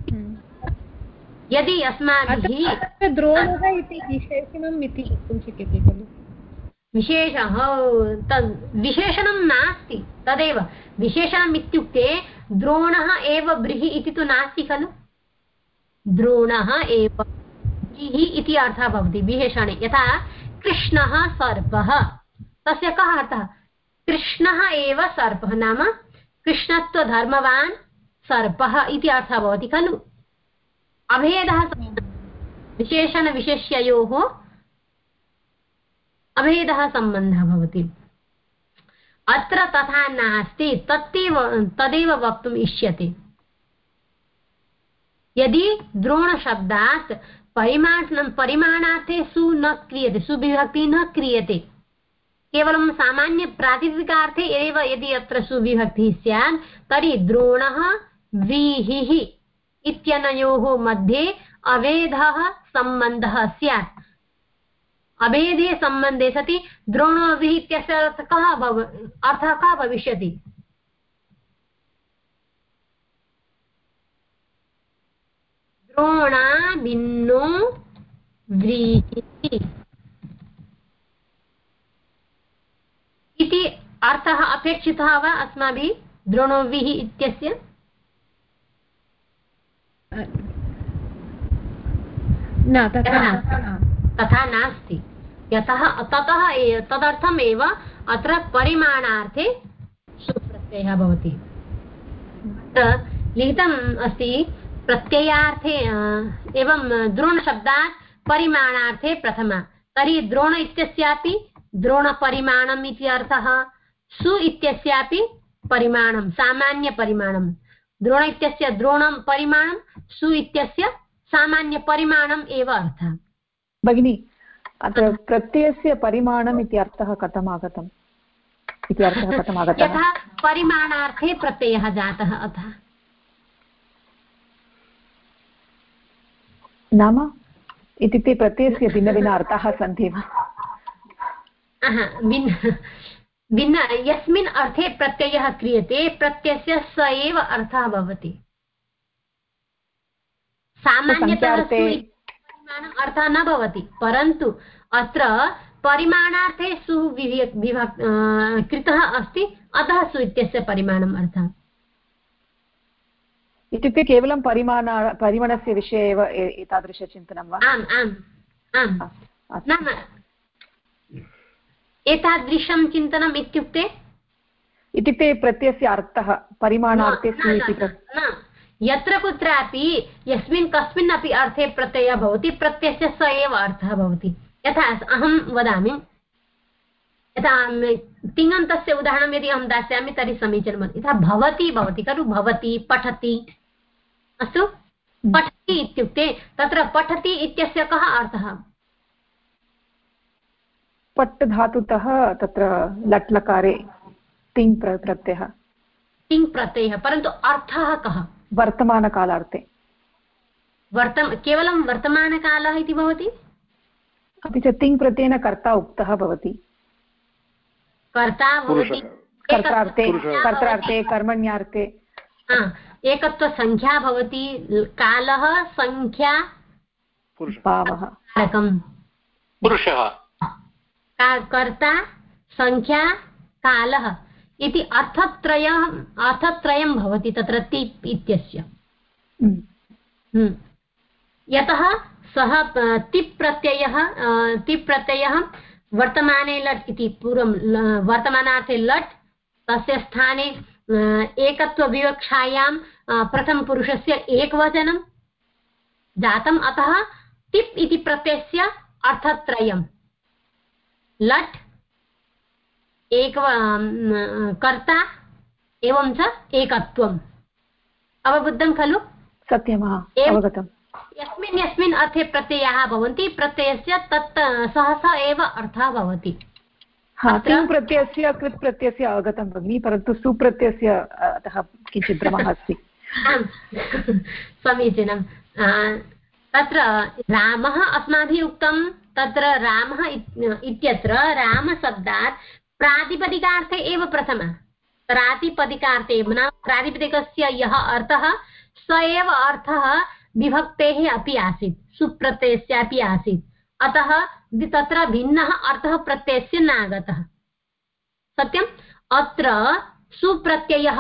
Speaker 1: यदि अस्माभिः
Speaker 6: द्रोणः इति विशेषणम् इति वक्तुं शक्यते खलु।
Speaker 1: विशेषः तद् विशेषणं नास्ति तदेव। विशेषणम् इत्युक्ते द्रोणः एव ब्रीहि इति तु नास्ति खलु। द्रोणः एव ब्रीहि इति अर्थः भवति विशेषणे। यथा कृष्णः सर्पः तस्य कः अर्थः? कृष्णः एव सर्पः नाम कृष्णत्वधर्मवान् सर्पः इति अर्थः भवति खलु। अभेदः विशेषणविशेष्ययोः अभेदः सम्बन्धः भवति। अत्र तथा नास्ति, तत्तेव, तदेव वक्तुम् इष्यते। यदि द्रोणशब्दात् परिमाण परिमाणार्थे सु न क्रियते, सुविभक्ति न क्रियते केवलं सामान्यप्रातिपदिकार्थे एव यदि अत्र सुविभक्तिः स्यात्, तर्हि द्रोणः व्रीहिः इत्यनयोः मध्ये अभेदः सम्बन्धः स्यात्। अभेदे सम्बन्धे सति द्रोणोभिः इत्यस्य अर्थः भव, अर्थः कः भविष्यति? द्रोणा भिन्नो व्रीहिः इति अर्थः अपेक्षितः वा अस्माभिः? द्रोणोभिः इत्यस्य?
Speaker 6: न तथा
Speaker 1: तथा नास्ति। यतः ततः तदर्थमेव अत्र परिमाणार्थे सुप्रत्ययः भवति। लिखितम् अस्ति प्रत्ययार्थे एवं द्रोणशब्दात् परिमाणार्थे प्रथमा। तर्हि द्रोण इत्यस्यापि द्रोणपरिमाणम् इति अर्थः। सु इत्यस्यापि परिमाणं सामान्यपरिमाणं द्रोण इत्यस्य द्रोणं परिमाणं सु इत्यस्य सामान्यपरिमाणम् एव अर्थः।
Speaker 3: भगिनि अत्र प्रत्ययस्य परिमाणम् इति अर्थः कथम् आगतम्? इति अर्थः कथम् आगतः?
Speaker 1: परिमाणार्थे प्रत्ययः जातः अतः।
Speaker 3: नाम? इत्युक्ते प्रत्ययस्य भिन्नभिन्न अर्थाः सन्ति वा
Speaker 1: भिन्न भिन्न यस्मिन् अर्थे प्रत्ययः क्रियते प्रत्ययस्य स एव अर्थः भवति। सामान्यतः अर्थः न भवति परन्तु अत्र परिमाणार्थे सु विभक् कृतः अस्ति अतः सु इत्यस्य परिमाणम् अर्थः।
Speaker 3: इत्युक्ते केवलं परिमाण परिमाणस्य विषये एव एतादृशचिन्तनं वा?
Speaker 1: आम् आम् आम्। नाम एतादृशं चिन्तनम् इत्युक्ते?
Speaker 3: इत्युक्ते प्रत्ययस्य अर्थः परिमाणार्थे इति
Speaker 1: यत्र कुत्रापि यस्मिन् कस्मिन् अपि अर्थे प्रत्ययः भवति प्रत्ययस्य स एव अर्थः भवति। यथा अहं वदामि यथा तिङन्तस्य उदाहरणं यदि अहं दास्यामि तर्हि समीचीनं यथा भवति भवति खलु भवति पठति। अस्तु? पठति इत्युक्ते तत्र पठति इत्यस्य कः अर्थः?
Speaker 3: पट् धातुतः तत्र लट् लकारे तिङ् प्रत्ययः।
Speaker 1: तिङ् प्रत्ययः परन्तु अर्थः कः?
Speaker 3: वर्तमानकालार्थे।
Speaker 1: वर्तम केवलं वर्तमानकालः इति भवति?
Speaker 3: अपि च तिङ् प्रत्ययेन कर्ता उक्तः भवति।
Speaker 1: कर्ता भवति।
Speaker 3: कर्तार्थे कर्त्रार्थे कर्मण्यार्थे।
Speaker 1: एकत्वसङ्ख्या भवति कालः सङ्ख्या
Speaker 2: पुरुषः।
Speaker 1: कर्ता संख्या कालः इति अर्थत्रयम् अर्थत्रयं भवति तत्र तिप् इत्यस्य हम्म। हम्म। यतः सः तिप् प्रत्ययः तिप् प्रत्ययः वर्तमाने लट् इति पूर्वं वर्तमानार्थे लट् तस्य स्थाने एकत्वविवक्षायां प्रथमपुरुषस्य एकवचनं जातम् अतः तिप् इति प्रत्ययस्य अर्थत्रयं लट् एक कर्ता एवं च एकत्वम्। अवबुद्धं खलु?
Speaker 3: सत्यम् अवगतम्
Speaker 1: यस्मिन् यस्मिन् अर्थे प्रत्ययाः भवन्ति प्रत्ययस्य तत् सहसा एव अर्थः भवति।
Speaker 3: प्रत्ययस्य कृत् प्रत्ययस्य अवगतं भगिनि परन्तु सुप्रत्ययस्य अतः किञ्चित् भ्रमः अस्ति।
Speaker 1: समीचीनं। तत्र रामः अस्माभिः उक्तं तत्र रामः इत्यत्र रामशब्दात् प्रातिपदिकार्थे एव प्रथमः। प्रातिपदिकार्थे नाम प्रातिपदिकस्य यः अर्थः स एव अर्थः विभक्तेः अपि आसीत् सुप्रत्ययस्यापि आसीत्। अतः तत्र भिन्नः अर्थः प्रत्ययस्य नागतः। सत्यम्? अत्र सुप्रत्ययः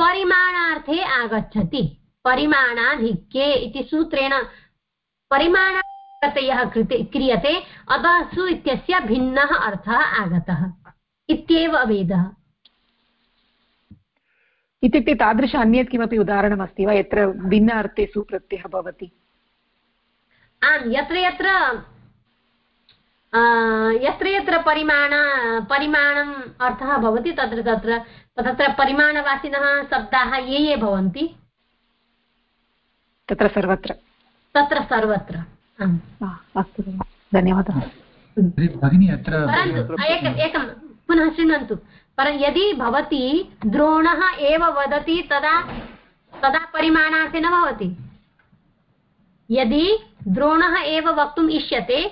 Speaker 1: परिमाणार्थे आगच्छति। परिमाणाधिक्ये इति सूत्रेण परिमाणप्रत्ययः क्रियते। अतः सु इत्यस्य भिन्नः अर्थः आगतः। इत्येव भेदः
Speaker 3: इत्युक्ते तादृश अन्यत् किमपि उदाहरणमस्ति वा? यत्र भिन्न अर्थे सुप्रत्ययः भवति।
Speaker 1: आम् यत्र यत्र यत्र यत्र परिमाण परिमाणम् अर्थः भवति तत्र तत्र तत्र परिमाणवासिनः शब्दाः ये ये भवन्ति।
Speaker 3: तत्र सर्वत्र।
Speaker 1: तत्र सर्वत्र।
Speaker 3: अस्तु धन्यवादः
Speaker 5: भगिनी अत्र
Speaker 1: एकं पुनः शृण्वन्तु परं यदि भवती द्रोणः एव वदति तदा तदा परिमाणार्थे न भवति यदि द्रोणः एव वक्तुम् इष्यते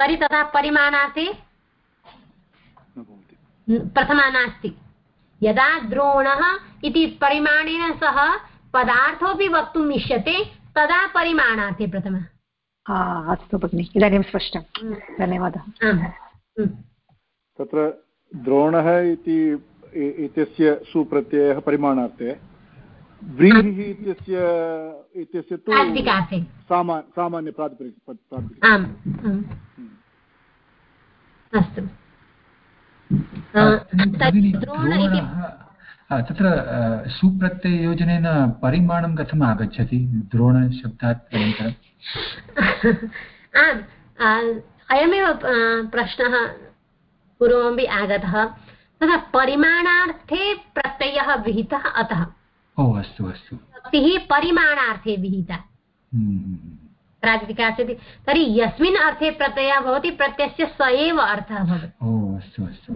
Speaker 1: तर्हि तथा परिमाणार्थे प्रथमा नास्ति यदा द्रोणः इति परिमाणेन सह पदार्थोऽपि वक्तुम् इष्यते तदा परिमाणार्थे प्रथमः
Speaker 3: अस्तु भगिनि इदानीं स्पष्टं। धन्यवादः।
Speaker 9: तत्र द्रोणः इति इत्यस्य सुप्रत्ययः परिमाणार्थे। व्रीहिः इत्यस्य इत्यस्य तु सामा सामान्यप्रातिपदिक
Speaker 1: आम् अस्तु।
Speaker 5: तत्र सुप्रत्यययोजनेन परिमाणं कथम् आगच्छति? द्रोणशब्दात् अनन्तरम्
Speaker 1: आम् अयमेव प्रश्नः पूर्वमपि आगतः। तथा परिमाणार्थे प्रत्ययः विहितः अतः।
Speaker 5: ओ अस्तु अस्तु।
Speaker 1: शक्तिः परिमाणार्थे विहिता। हम्म, हम्म, हम्म। प्रातिकार्थे तर्हि यस्मिन् अर्थे प्रत्ययः भवति प्रत्ययस्य स एव अर्थः भवति।
Speaker 5: ओ अस्तु अस्तु।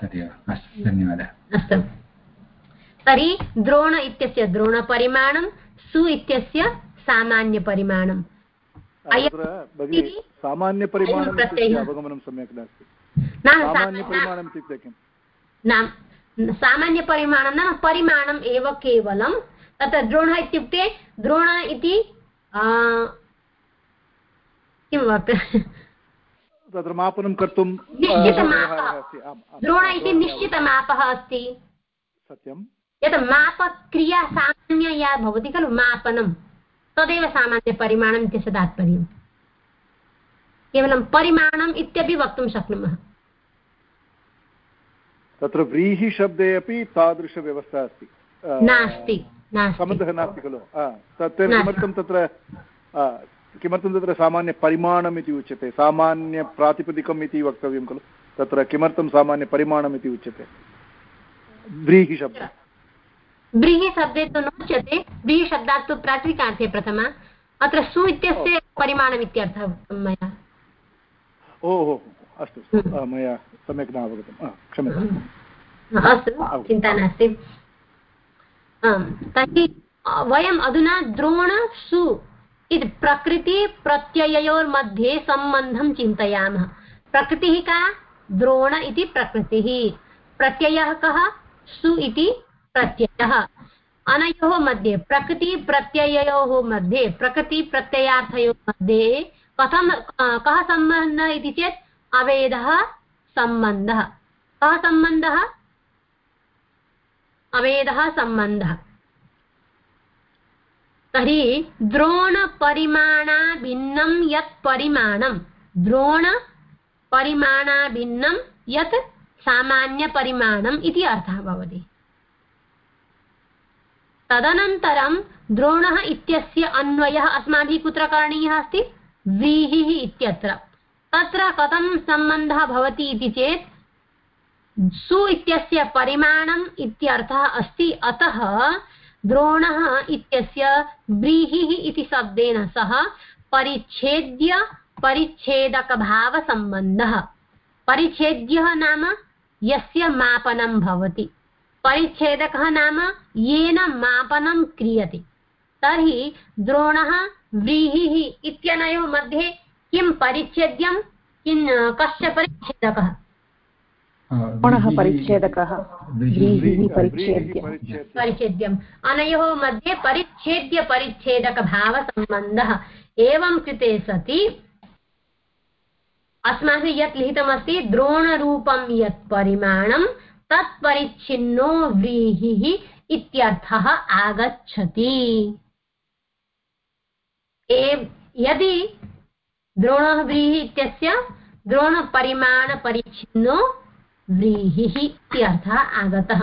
Speaker 5: तदेव। अस्तु धन्यवादः।
Speaker 1: अस्तु। तर्हि द्रोण इत्यस्य द्रोणपरिमाणं सु इत्यस्य सामान्यपरिमाणम्। सामान्यपरिमाणं नाम परिमाणम् एव केवलं तत्र द्रोणः इत्युक्ते द्रोण इति किं वर्तते
Speaker 9: तत्र मापनं कर्तुं
Speaker 1: द्रोण इति निश्चितमापः अस्ति।
Speaker 9: सत्यं
Speaker 1: यत् मापक्रिया सामान्य या भवति खलु मापनं? तदेव सामान्यपरिमाणम् इत्यस्य तात्पर्यं केवलं परिमाणम् इत्यपि वक्तुं शक्नुमः।
Speaker 9: तत्र व्रीहिशब्दे अपि तादृशव्यवस्था अस्ति।
Speaker 1: नास्ति
Speaker 9: सम्बन्धः नास्ति खलु। किमर्थं तत्र किमर्थं तत्र सामान्यपरिमाणम् इति उच्यते? सामान्यप्रातिपदिकम् इति वक्तव्यं खलु। तत्र किमर्थं सामान्यपरिमाणम् इति उच्यते? व्रीहिशब्दः
Speaker 1: व्रीहिशब्दे तु नोच्यते व्रीहिशब्दात् तु प्राकृतिकार्थे प्रथमा। अत्र सु इत्यस्य परिमाणम् इत्यर्थः मया।
Speaker 9: ओहो अस्तु मया सम्यक् न अवगतं क्षम्यताम्।
Speaker 1: अस्तु चिन्ता नास्ति। तर्हि वयम् अधुना द्रोणसु इति प्रकृतिप्रत्यययोर्मध्ये सम्बन्धं चिन्तयामः। प्रकृतिः का? द्रोण इति प्रकृतिः। प्रत्ययः कः? सु इति प्रत्ययः। अनयोः मध्ये प्रकृतिप्रत्यययोः मध्ये प्रकृतिप्रत्ययार्थयोः मध्ये कथं कः सम्बन्धः इति चेत्, अवेदः सम्बन्धः। कः सम्बन्धः? अवेदः सम्बन्धः। तर्हि, द्रोणपरिमाणाभिन्नं यत् परिमाणं, द्रोणपरिमाणाभिन्नं यत् सामान्यपरिमाणम् इति अर्थः भवति। तदनन्तरं द्रोणः इत्यस्य अन्वयः अस्माभिः कुत्र करणीयः अस्ति? व्रीहिः इत्यत्र। तत्र कथं सम्बन्धः भवति इति चेत्, सु इत्यस्य परिमाणम् इत्यर्थः अस्ति। अतः द्रोणः इत्यस्य व्रीहिः इति शब्देन सह परिच्छेद्य परिच्छेदकभावसम्बन्धः। परिच्छेद्यः नाम यस्य मापनं भवति। परिच्छेदकः नाम येन मापनं क्रियते। तर्हि द्रोणः व्रीहिः इत्यनयोः मध्ये किं परिच्छेद्यं? किं कस्य परिच्छेदकः?
Speaker 3: परिच्छेदकः?
Speaker 1: परिच्छेद्यम् अनयोः मध्ये परिच्छेद्यपरिच्छेदकभावसम्बन्धः एवं कृते सति। अस्माभिः यत् लिखितमस्ति द्रोणरूपं यत् परिमाणं तत् परिच्छिन्नो व्रीहिः इत्यर्थः आगच्छति। यदि द्रोणः व्रीहि इत्यस्य द्रोणपरिमाणपरिच्छिन्नो व्रीहिः इत्यर्थः आगतः।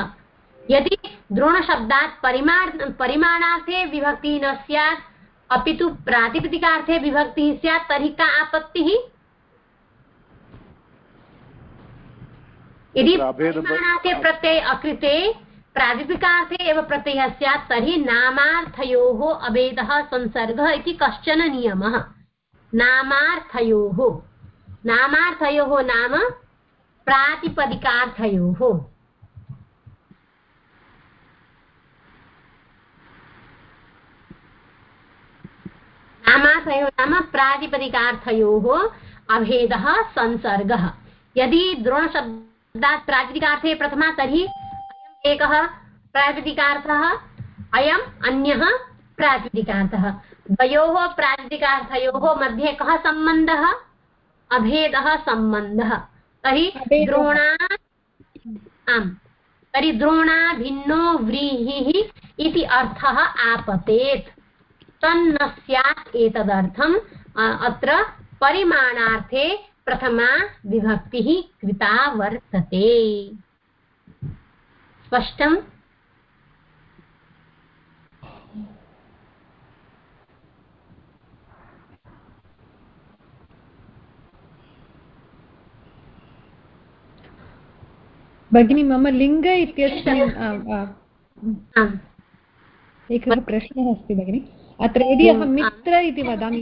Speaker 1: यदि द्रोणशब्दात् परिमाण परिमाणार्थे विभक्तिः न स्यात् अपि तु प्रातिपदिकार्थे विभक्तिः स्यात् तर्हि का आपत्तिः? यदि प्रत्यय अकृते प्रातिपिकार्थे एव प्रत्ययः स्यात् तर्हि नामार्थयोः अभेदः संसर्गः इति कश्चन नियमः। नामार्थयोः। नामार्थयोः नाम प्रातिपदिकार्थयोः। नामार्थयोः नाम प्रातिपदिकार्थयोः अभेदः संसर्गः। यदि द्रोणशब्दात् प्रातिपदिकार्थे प्रथमा, तर्हि एकः प्रातिपदिकार्थः अयम् अन्यः प्रातिपदिकार्थः द्वयोः प्रातिपदिकार्थयोः मध्ये कः सम्बन्धः? अभेदः सम्बन्धः। तर्हि द्रोणा आम् तर्हि द्रोणा भिन्नो व्रीहिः इति अर्थः आपतेत्। तन्न स्यात् एतदर्थम् अत्र परिमाणार्थे प्रथमा विभक्तिः कृता वर्तते। स्पष्टम्
Speaker 6: भगिनी मम लिङ्ग इत्यस्य एकः प्रश्नः अस्ति भगिनि। अत्र यदि अहं मित्र इति वदामि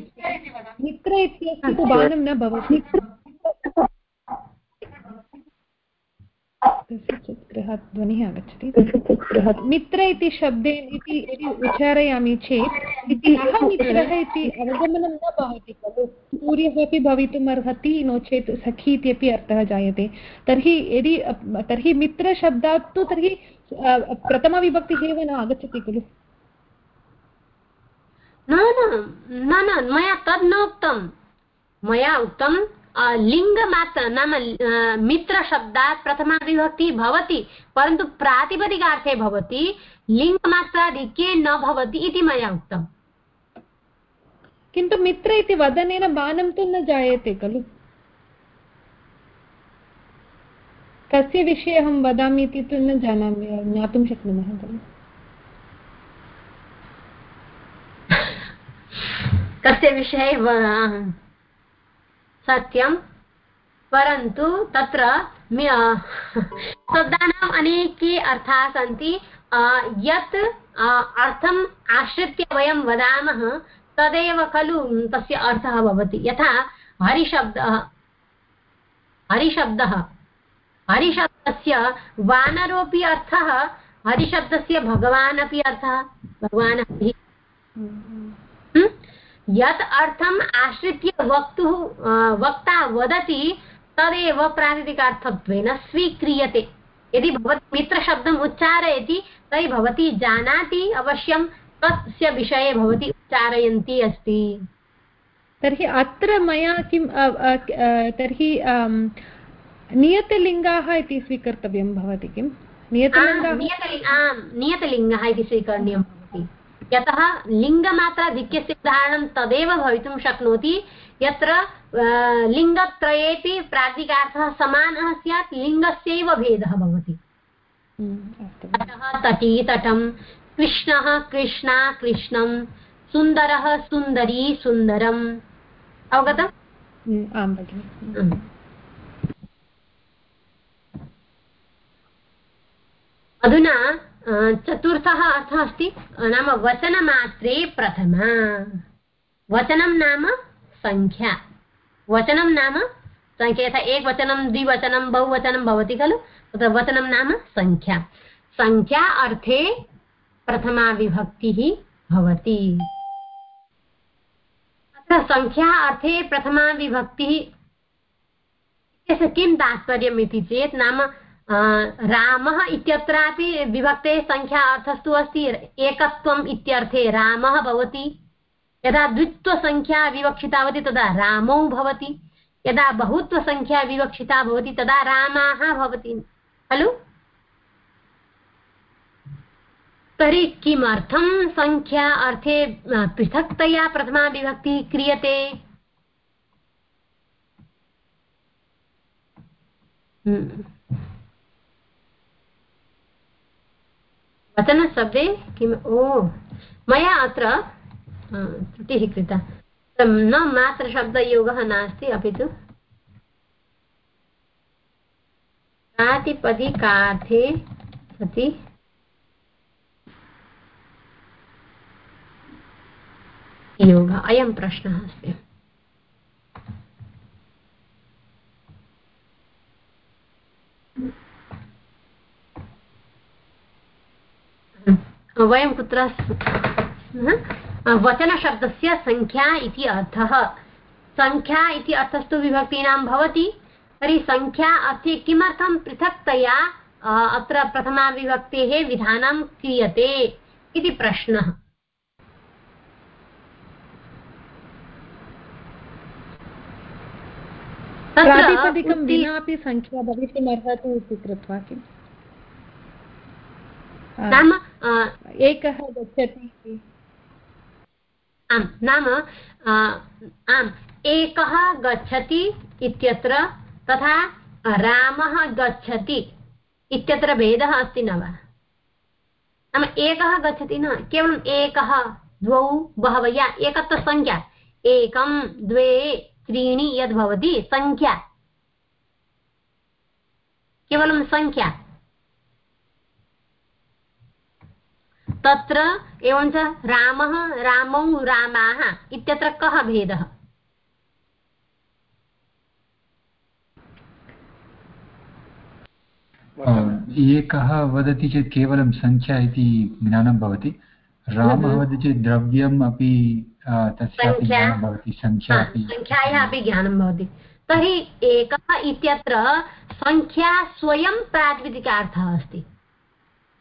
Speaker 6: मित्र इत्यस्य तु बाणं न भवति। कस्यचित् गृहात् ध्वनिः आगच्छति। मित्र इति शब्दे इति यदि उच्चारयामि चेत्, इति कः मित्रः इति अवगमनं न भवति खलु। सूर्यः अपि भवितुम् अर्हति नो चेत् सखी इत्यपि अर्थः जायते। तर्हि यदि, तर्हि मित्रशब्दात् तु तर्हि प्रथमविभक्तिः एव न आगच्छति खलु।
Speaker 1: न न, मया तद् न उक्तं। मया उक्तं लिङ्गमात्र नाम मित्रशब्दात् प्रथमा विभक्तिः भवति परन्तु प्रातिपदिकार्थे भवति लिङ्गमात्राधिक्ये न भवति इति मया उक्तम्
Speaker 6: किन्तु मित्र इति वदनेन बाणं तु न जायते खलु? कस्य विषये अहं वदामि इति तु न जानामि ज्ञातुं शक्नुमः खलु?
Speaker 1: कस्य विषये सत्यं। परन्तु तत्र शब्दानाम् अनेके अर्थाः सन्ति। यत् अर्थम् आश्रित्य वयं वदामः तदेव खलु तस्य अर्थः भवति। यथा हरिशब्दः हरिशब्दः हरिशब्दस्य वानरोऽपि अर्थः हरिशब्दस्य भगवान् अपि अर्थः भगवान् यत् अर्थम् आश्रित्य वक्तुः वक्ता वदति तदेव प्रातिनिधिकार्थत्वेन स्वीक्रियते। यदि भवती मित्रशब्दम् उच्चारयति तर्हि भवती जानाति अवश्यं तस्य विषये भवती उच्चारयन्ती अस्ति।
Speaker 6: तर्हि अत्र मया किं तर्हि नियतलिङ्गाः इति स्वीकर्तव्यं भवति किं
Speaker 1: नियतलिङ्गः नियतलिङ्गः इति स्वीकरणीयं यतः लिङ्गमात्राधिक्यस्य उदाहरणं तदेव भवितुं शक्नोति। यत्र लिङ्गत्रयेपि प्रातिकार्थः समानः स्यात् लिङ्गस्यैव भेदः भवति। तटी तटं कृष्णः कृष्णा कृष्णं सुन्दरः सुन्दरी सुन्दरम्। अवगतम् आं भगिनि। अधुना चतुर्थः अर्थः अस्ति नाम वचनमात्रे प्रथमा। वचनं नाम सङ्ख्या वचनं नाम सङ्ख्या यथा एकवचनं, द्विवचनं, बहुवचनं भवति खलु, तत्र वचनं नाम सङ्ख्या सङ्ख्या अर्थे प्रथमा विभक्तिः भवति। अत्र सङ्ख्या अर्थे प्रथमा विभक्तिः इत्यस्य किं तात्पर्यम् इति चेत्, नाम रामः इत्यत्रापि विभक्तेः सङ्ख्या अर्थस्तु अस्ति, एकत्वम् इत्यर्थे रामः भवति, यदा द्वित्वसङ्ख्या विवक्षिता भवति, तदा रामौ भवति, यदा बहुत्वसङ्ख्या विवक्षिता भवति, तदा रामाः भवति। खलु? तर्हि किमर्थं सङ्ख्या अर्थे पृथक्तया प्रथमा विभक्तिः क्रियते? hmm. वचनशब्दे किम्? ओ, मया अत्र त्रुटिः कृता। न मात्रशब्दयोगः नास्ति, अपि तु। प्रातिपदिकार्थे सति। योगः, अयं प्रश्नः अस्ति। वयं कुत्र वचनशब्दस्य सङ्ख्या इति अर्थः। सङ्ख्या इति अर्थस्तु विभक्तीनां भवति। तर्हि सङ्ख्या अर्थे किमर्थं पृथक्तया अत्र प्रथमाविभक्तेः विधानं क्रियते इति प्रश्नः।
Speaker 6: प्रातिपदिकं विनापि सङ्ख्या भवितुमर्हति इति कृत्वा किम्?
Speaker 1: नाम
Speaker 6: एकः गच्छति
Speaker 1: आम्, नाम आम्, एकः गच्छति इत्यत्र तथा रामः गच्छति इत्यत्र भेदः अस्ति न वा? नाम एकः गच्छति न, केवलम् एकः, द्वौ बहवः या एकत्र सङ्ख्या एकं, द्वे, त्रीणि यद् भवति सङ्ख्या केवलं सङ्ख्या तत्र एवञ्च रामः रामौ रामाः इत्यत्र कः भेदः?
Speaker 5: एकः वदति चेत् केवलं सङ्ख्या इति ज्ञानं भवति। रामः। वदति चेत् द्रव्यम् अपि तस्यापि ज्ञानं भवति सङ्ख्या
Speaker 1: सङ्ख्यायाः अपि ज्ञानं भवति। तर्हि एकः इत्यत्र सङ्ख्या स्वयं प्रातिपदिकार्थः अस्ति।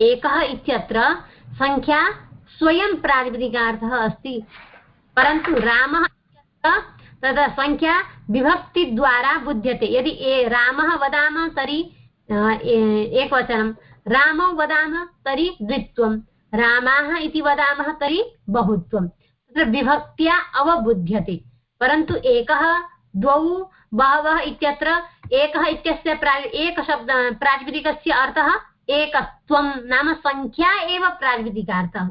Speaker 1: एकः इत्यत्र सङ्ख्या स्वयं प्रातिपदिकार्थः अस्ति। परन्तु रामः तदा सङ्ख्या विभक्तिद्वारा बुध्यते। यदि ए, रामः वदामः तर्हि एकवचनं। रामौ वदामः तर्हि द्वित्वं। रामाः इति वदामः तर्हि बहुत्वं। तत्र विभक्त्या अवबुध्यते। परन्तु एकः, द्वौ, बहवः इत्यत्र, एकः इत्यस्य प्रा एकशब्द प्रातिपदिकस्य अर्थः एकत्वं नाम सङ्ख्या एव प्रातिपदिकार्थः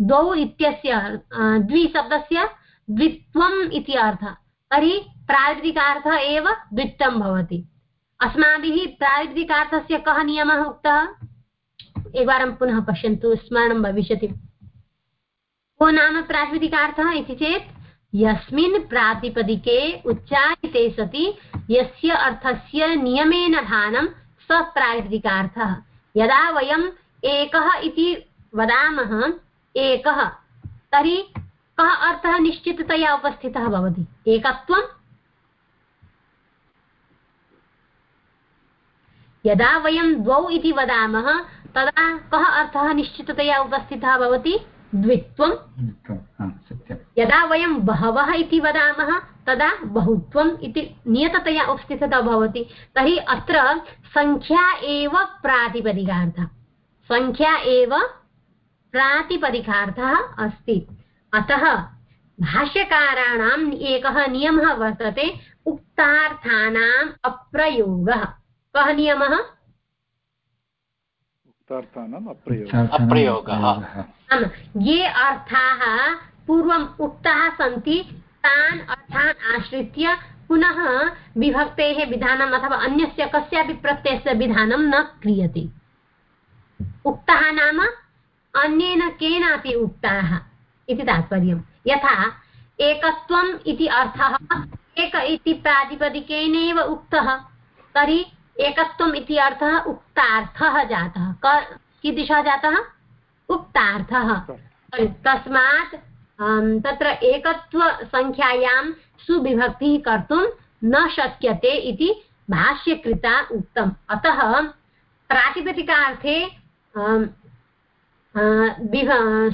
Speaker 1: द्वौ इत्यस्य द्विशब्दस्य द्वित्वम् इति अर्थः। तर्हि प्रातिपदिकार्थः एव द्वित्वं भवति। अस्माभिः प्रातिपदिकार्थस्य कः नियमः उक्तः? एकवारं पुनः पश्यन्तु, स्मरणं भविष्यति। को नाम प्रातिपदिकार्थः इति चेत्, यस्मिन् प्रातिपदिके उच्चारिते सति, यस्य अर्थस्य नियमेन भानं स प्रातिपदिकार्थः यदा वयम् एकः इति वदामः एकः तर्हि कः अर्थः निश्चिततया उपस्थितः भवति? एकत्वं यदा वयं द्वौ इति वदामः तदा कः अर्थः निश्चिततया उपस्थितः भवति? द्वित्वं यदा वयं बहवः इति वदामः तदा बहुत्वम् इति नियततया उपस्थितता भवति। तर्हि अत्र सङ्ख्या एव प्रातिपदिकार्थः। सङ्ख्या एव प्रातिपदिकार्थः अस्ति। अतः भाष्यकाराणाम् एकः नियमः वर्तते उक्तार्थानाम् अप्रयोगः। कः नियमः? ये अर्थाः पूर्वम् उक्ताः सन्ति तान् अर्थान् आश्रित्य पुनः विभक्तेः विधानम् अथवा अन्यस्य कस्यापि प्रत्ययस्य विधानं न क्रियते। उक्तः नाम अन्येन केनापि उक्ताः इति तात्पर्यं यथा एकत्वम् इति अर्थः एक इति प्रातिपदिकेनैव उक्तः तर्हि एकत्वम् इति अर्थः उक्तार्थः जातः। कीदृशः जातः? उक्तार्थः। तस्मात् तत्र एकत्वसङ्ख्यायां सुविभक्तिः कर्तुं न शक्यते इति भाष्यकृता उक्तम्। अतः प्रातिपदिकार्थे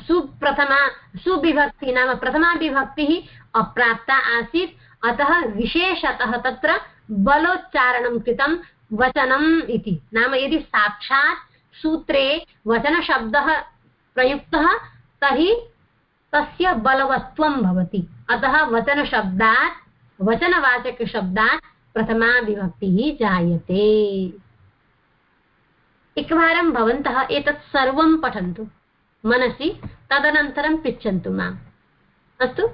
Speaker 1: सुप्रथमा, सुविभक्ति नाम प्रथमा विभक्तिः अप्राप्ता आसीत्। अतः विशेषतः तत्र बलोच्चारणं कृतं वचनम् इति। नाम यदि साक्षात् सूत्रे वचनशब्दः प्रयुक्तः, तर्हि तस्य बलवत्वं भवति। अतः वचनशब्दात्, वचनवाचकशब्दात् प्रथमा विभक्तिः जायते। एकवारं भवन्तः एतत् सर्वं पठन्तु। मनसि तदनन्तरं पृच्छन्तु माम्। अस्तु?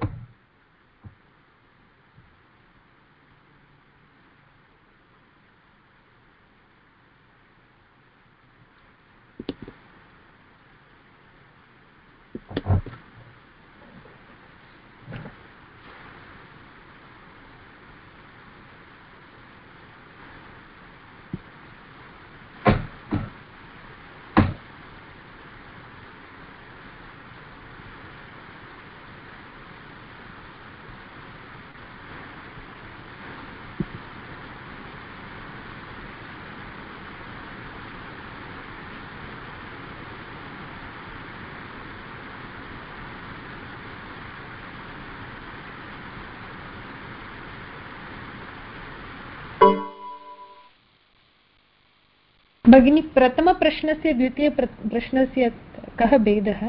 Speaker 6: भगिनि प्रथमप्रश्नस्य द्वितीयप्रश्नस्य कः भेदः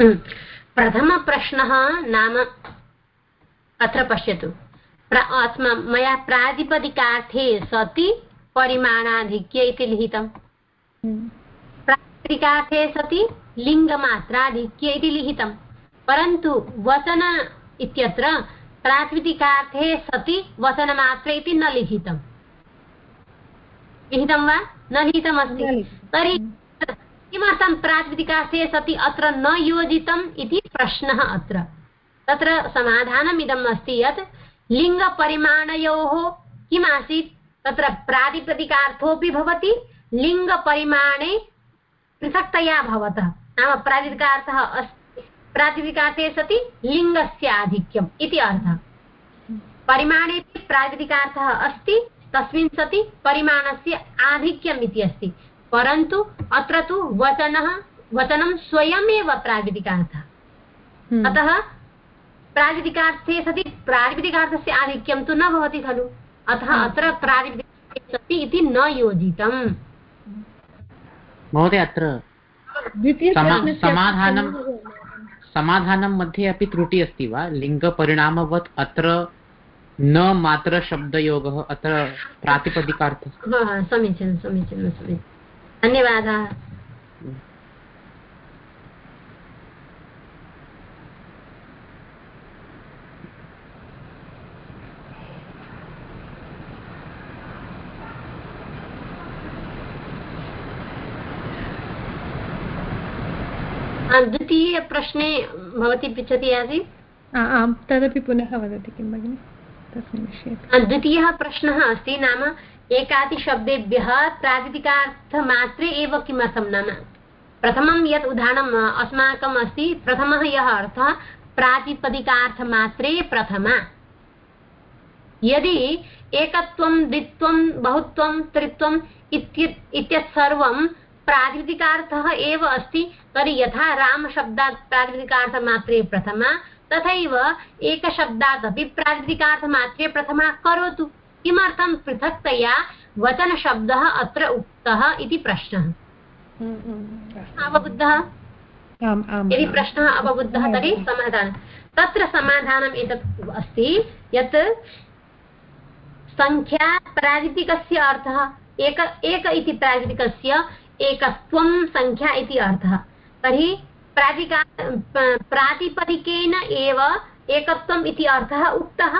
Speaker 1: हम्म। प्रथमप्रश्नः नाम अत्र पश्यतु मया प्रातिपदिकार्थे सति परिमाणाधिक्य इति लिखितम् हम्म। प्रातिपदिकार्थे सति लिङ्गमात्राधिक्य इति लिखितम् परन्तु वचन इत्यत्र प्रातिपदिकार्थे सति वचनमात्रे इति न लिखितम् लिखितं वा? न लिखितमस्ति तर्हि किमर्थं प्रातिपदिकार्थे सति अत्र न योजितम् इति प्रश्नः अत्र? तत्र समाधानम् इदम् अस्ति यत् लिङ्गपरिमाणयोः किम् आसीत् तत्र प्रातिपदिकार्थोऽपि भवति लिङ्गपरिमाणे पृथक्तया भवतः। नाम प्रातिपदिकार्थः अस्ति प्रातिपदिकार्थे सति लिङ्गस्य आधिक्यम् इति अर्थः। परिमाणे प्रातिपदिकार्थः अस्ति तस्मिन् सति परिमाणस्य आधिक्यम् इति अस्ति परन्तु अत्र तु वचनः वचनं स्वयमेव प्रातिपदिकार्थः हम्म। अतः प्रातिपदिकार्थे सति प्रातिपदिकार्थस्य आधिक्यं तु न भवति खलु। अतः हम्म। अत्र प्रातिपदिकार्थे सति इति न योजितम्।
Speaker 2: महोदय अत्र समाधानं समाधानं मध्ये अपि त्रुटिः अस्ति वा? लिङ्गपरिणामवत् अत्र न मात्र शब्दयोगः अत्र प्रातिपदिकार्थः।
Speaker 1: समीचीनं समीचीनं समीचीनं। धन्यवादः। द्वितीयप्रश्ने भवती पृच्छति आसीत्?
Speaker 6: आम् तदपि पुनः वदति किं भगिनि? तस्मिन्
Speaker 1: विषये द्वितीयः प्रश्नः अस्ति नाम एकातिशब्देभ्यः प्रातिपदिकार्थमात्रे एव किमर्थं नाम? प्रथमं यत् उदाहरणम् अस्माकम् अस्ति, प्रथमः यः अर्थः प्रातिपदिकार्थमात्रे प्रथमा। यदि एकत्वं, द्वित्वं, बहुत्वं त्रित्वम् इत्यत् सर्वं प्रातिपदिकार्थः एव अस्ति, तर्हि यथा रामशब्दात् प्रातिपदिकार्थमात्रे प्रथमा तथैव एकशब्दात् अपि प्रातिपदिकार्थमात्रे प्रथमा करोतु। किमर्थं पृथक्तया वचनशब्दः अत्र उक्तः इति प्रश्नः? अवबुद्धः? यदि प्रश्नः अवबुद्धः तर्हि समाधानं। तत्र समाधानम् एतत् अस्ति यत् सङ्ख्या प्रातिपदिकस्य अर्थः एक एक इति प्रातिपदिकस्य एकत्वं सङ्ख्या इति अर्थः। तर्हि प्रातिका प्रातिपदिकेन एव एकत्वम् इति अर्थः उक्तः।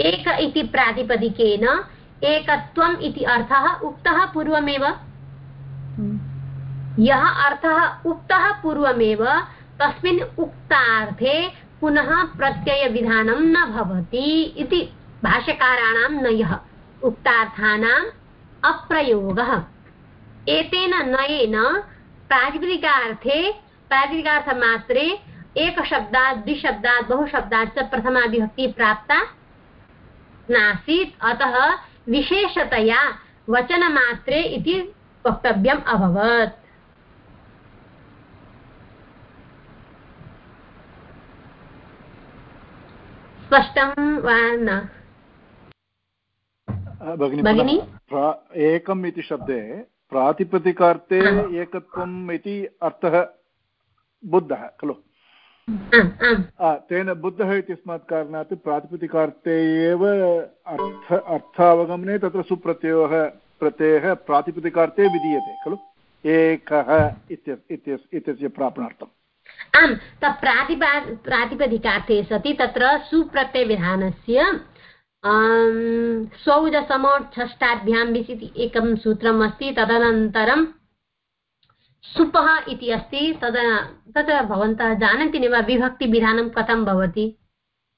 Speaker 1: एक इति प्रातिपदिकेन एकत्वम् इति अर्थः उक्तः पूर्वमेव। यः अर्थः उक्तः पूर्वमेव, तस्मिन् उक्तार्थे पुनः प्रत्ययविधानं न भवति इति भाष्यकाराणां नयः। उक्तार्थानाम् अप्रयोगः। एतेन नयेन प्रातिपदिकार्थे प्रातिपदिकार्थमात्रे एकशब्दात् द्विशब्दात् बहुशब्दात् च प्रथमा विभक्तिः प्राप्ता नासीत्। अतः विशेषतया वचनमात्रे इति वक्तव्यम् अभवत्। स्पष्टं वा न?
Speaker 9: भगिनी एकम् इति शब्दे प्रातिपदिकार्थे एकत्वम् इति अर्थः बुद्धः खलु? तेन बुद्धः इत्यस्मात् कारणात् प्रातिपदिकार्थे एव अर्थ अर्थावगमने तत्र सुप्रत्ययोः प्रत्ययः प्रातिपदिकार्थे विधीयते खलु? एकः इत्यस्य प्रापणार्थम्।
Speaker 1: आम् प्रातिपा प्रातिपदिकार्थे सति तत्र सुप्रत्ययविधानस्य स्वौजसमोच्छष्टाभ्यां विस् इति एकं सूत्रम् अस्ति, तदनन्तरं सुपः इति अस्ति, तद, तत्र भवन्तः जानन्ति न वा विभक्तिविधानं कथं भवति।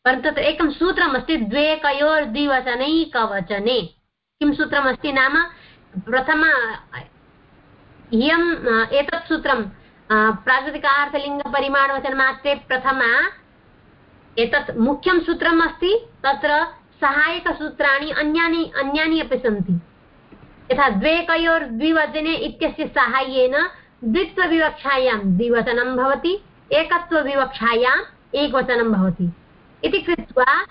Speaker 1: परन्तु तत्र एकं सूत्रमस्ति द्वे कयोर्द्विवचनैकवचने किं सूत्रमस्ति नाम? प्रथम, इयम् एतत् सूत्रं प्राकृतिकार्थलिङ्गपरिमाणवचनमात्रे प्रथमा एतत् मुख्यं सूत्रम् अस्ति तत्र सहायकसूत्राणि अन्यानि अन्यानि अपि सन्ति। यथा द्वे कयोर्द्विवचने इत्यस्य साहाय्येन द्वित्वविवक्षायां द्विवचनं भवति एकत्वविवक्षायाम् एकवचनं भवति। इति कृत्वा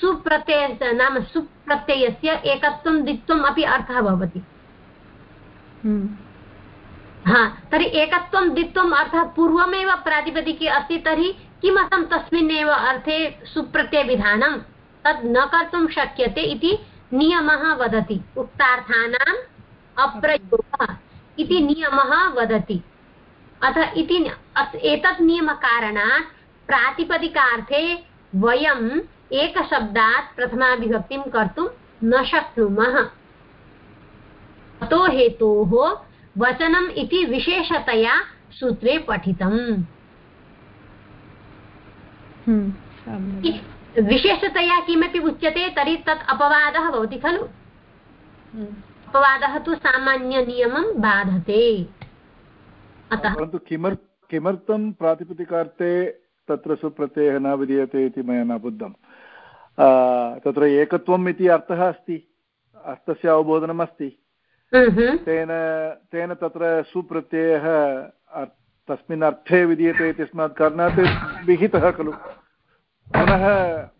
Speaker 1: सुप्रत्यय नाम सुप्रत्ययस्य एकत्वं द्वित्वम् अपि अर्थः भवति। हम्म। हा तर्हि एकत्वं द्वित्वम् अर्थः पूर्वमेव प्रातिपदिके अस्ति तर्हि किमर्थं तस्मिन्नेव अर्थे सुप्रत्ययविधानं तद् न कर्तुं शक्यते इति नियमः वदति। उक्तार्थानाम् अप्रयोगः इति नियमः वदति। अतः इति एतत् नियमकारणात् प्रातिपदिकार्थे वयम् एकशब्दात् प्रथमाविभक्तिं कर्तुं न शक्नुमः। अतो हेतोः वचनम् इति विशेषतया सूत्रे पठितम्। हम्म, विशेषतया किमपि उच्यते तर्हि तत् अपवादः भवति खलु? हम्म। अपवादः तु सामान्यनियमं बाधते।
Speaker 9: अतः। परन्तु किमर् किमर्थं प्रातिपदिकार्थे तत्र सुप्रत्ययः न विधीयते इति मया न बुद्धं तत्र एकत्वम् इति अर्थः अस्ति। अर्थस्य अवबोधनम् अस्ति। तेन तेन तत्र सुप्रत्ययः तस्मिन् अर्थे विधीयते इत्यस्मात् कारणात् विहितः खलु? पुनः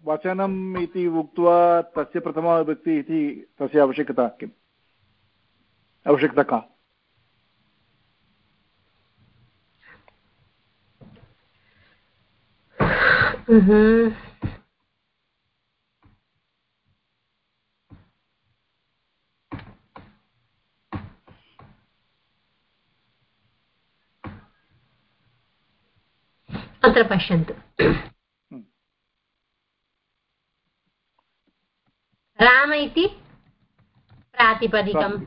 Speaker 9: वचनम् इति उक्त्वा तस्य प्रथमा विभक्ति इति तस्य आवश्यकता किम्? आवश्यकता का?
Speaker 1: अत्र पश्यन्तु। राम इति प्रातिपदिकम्।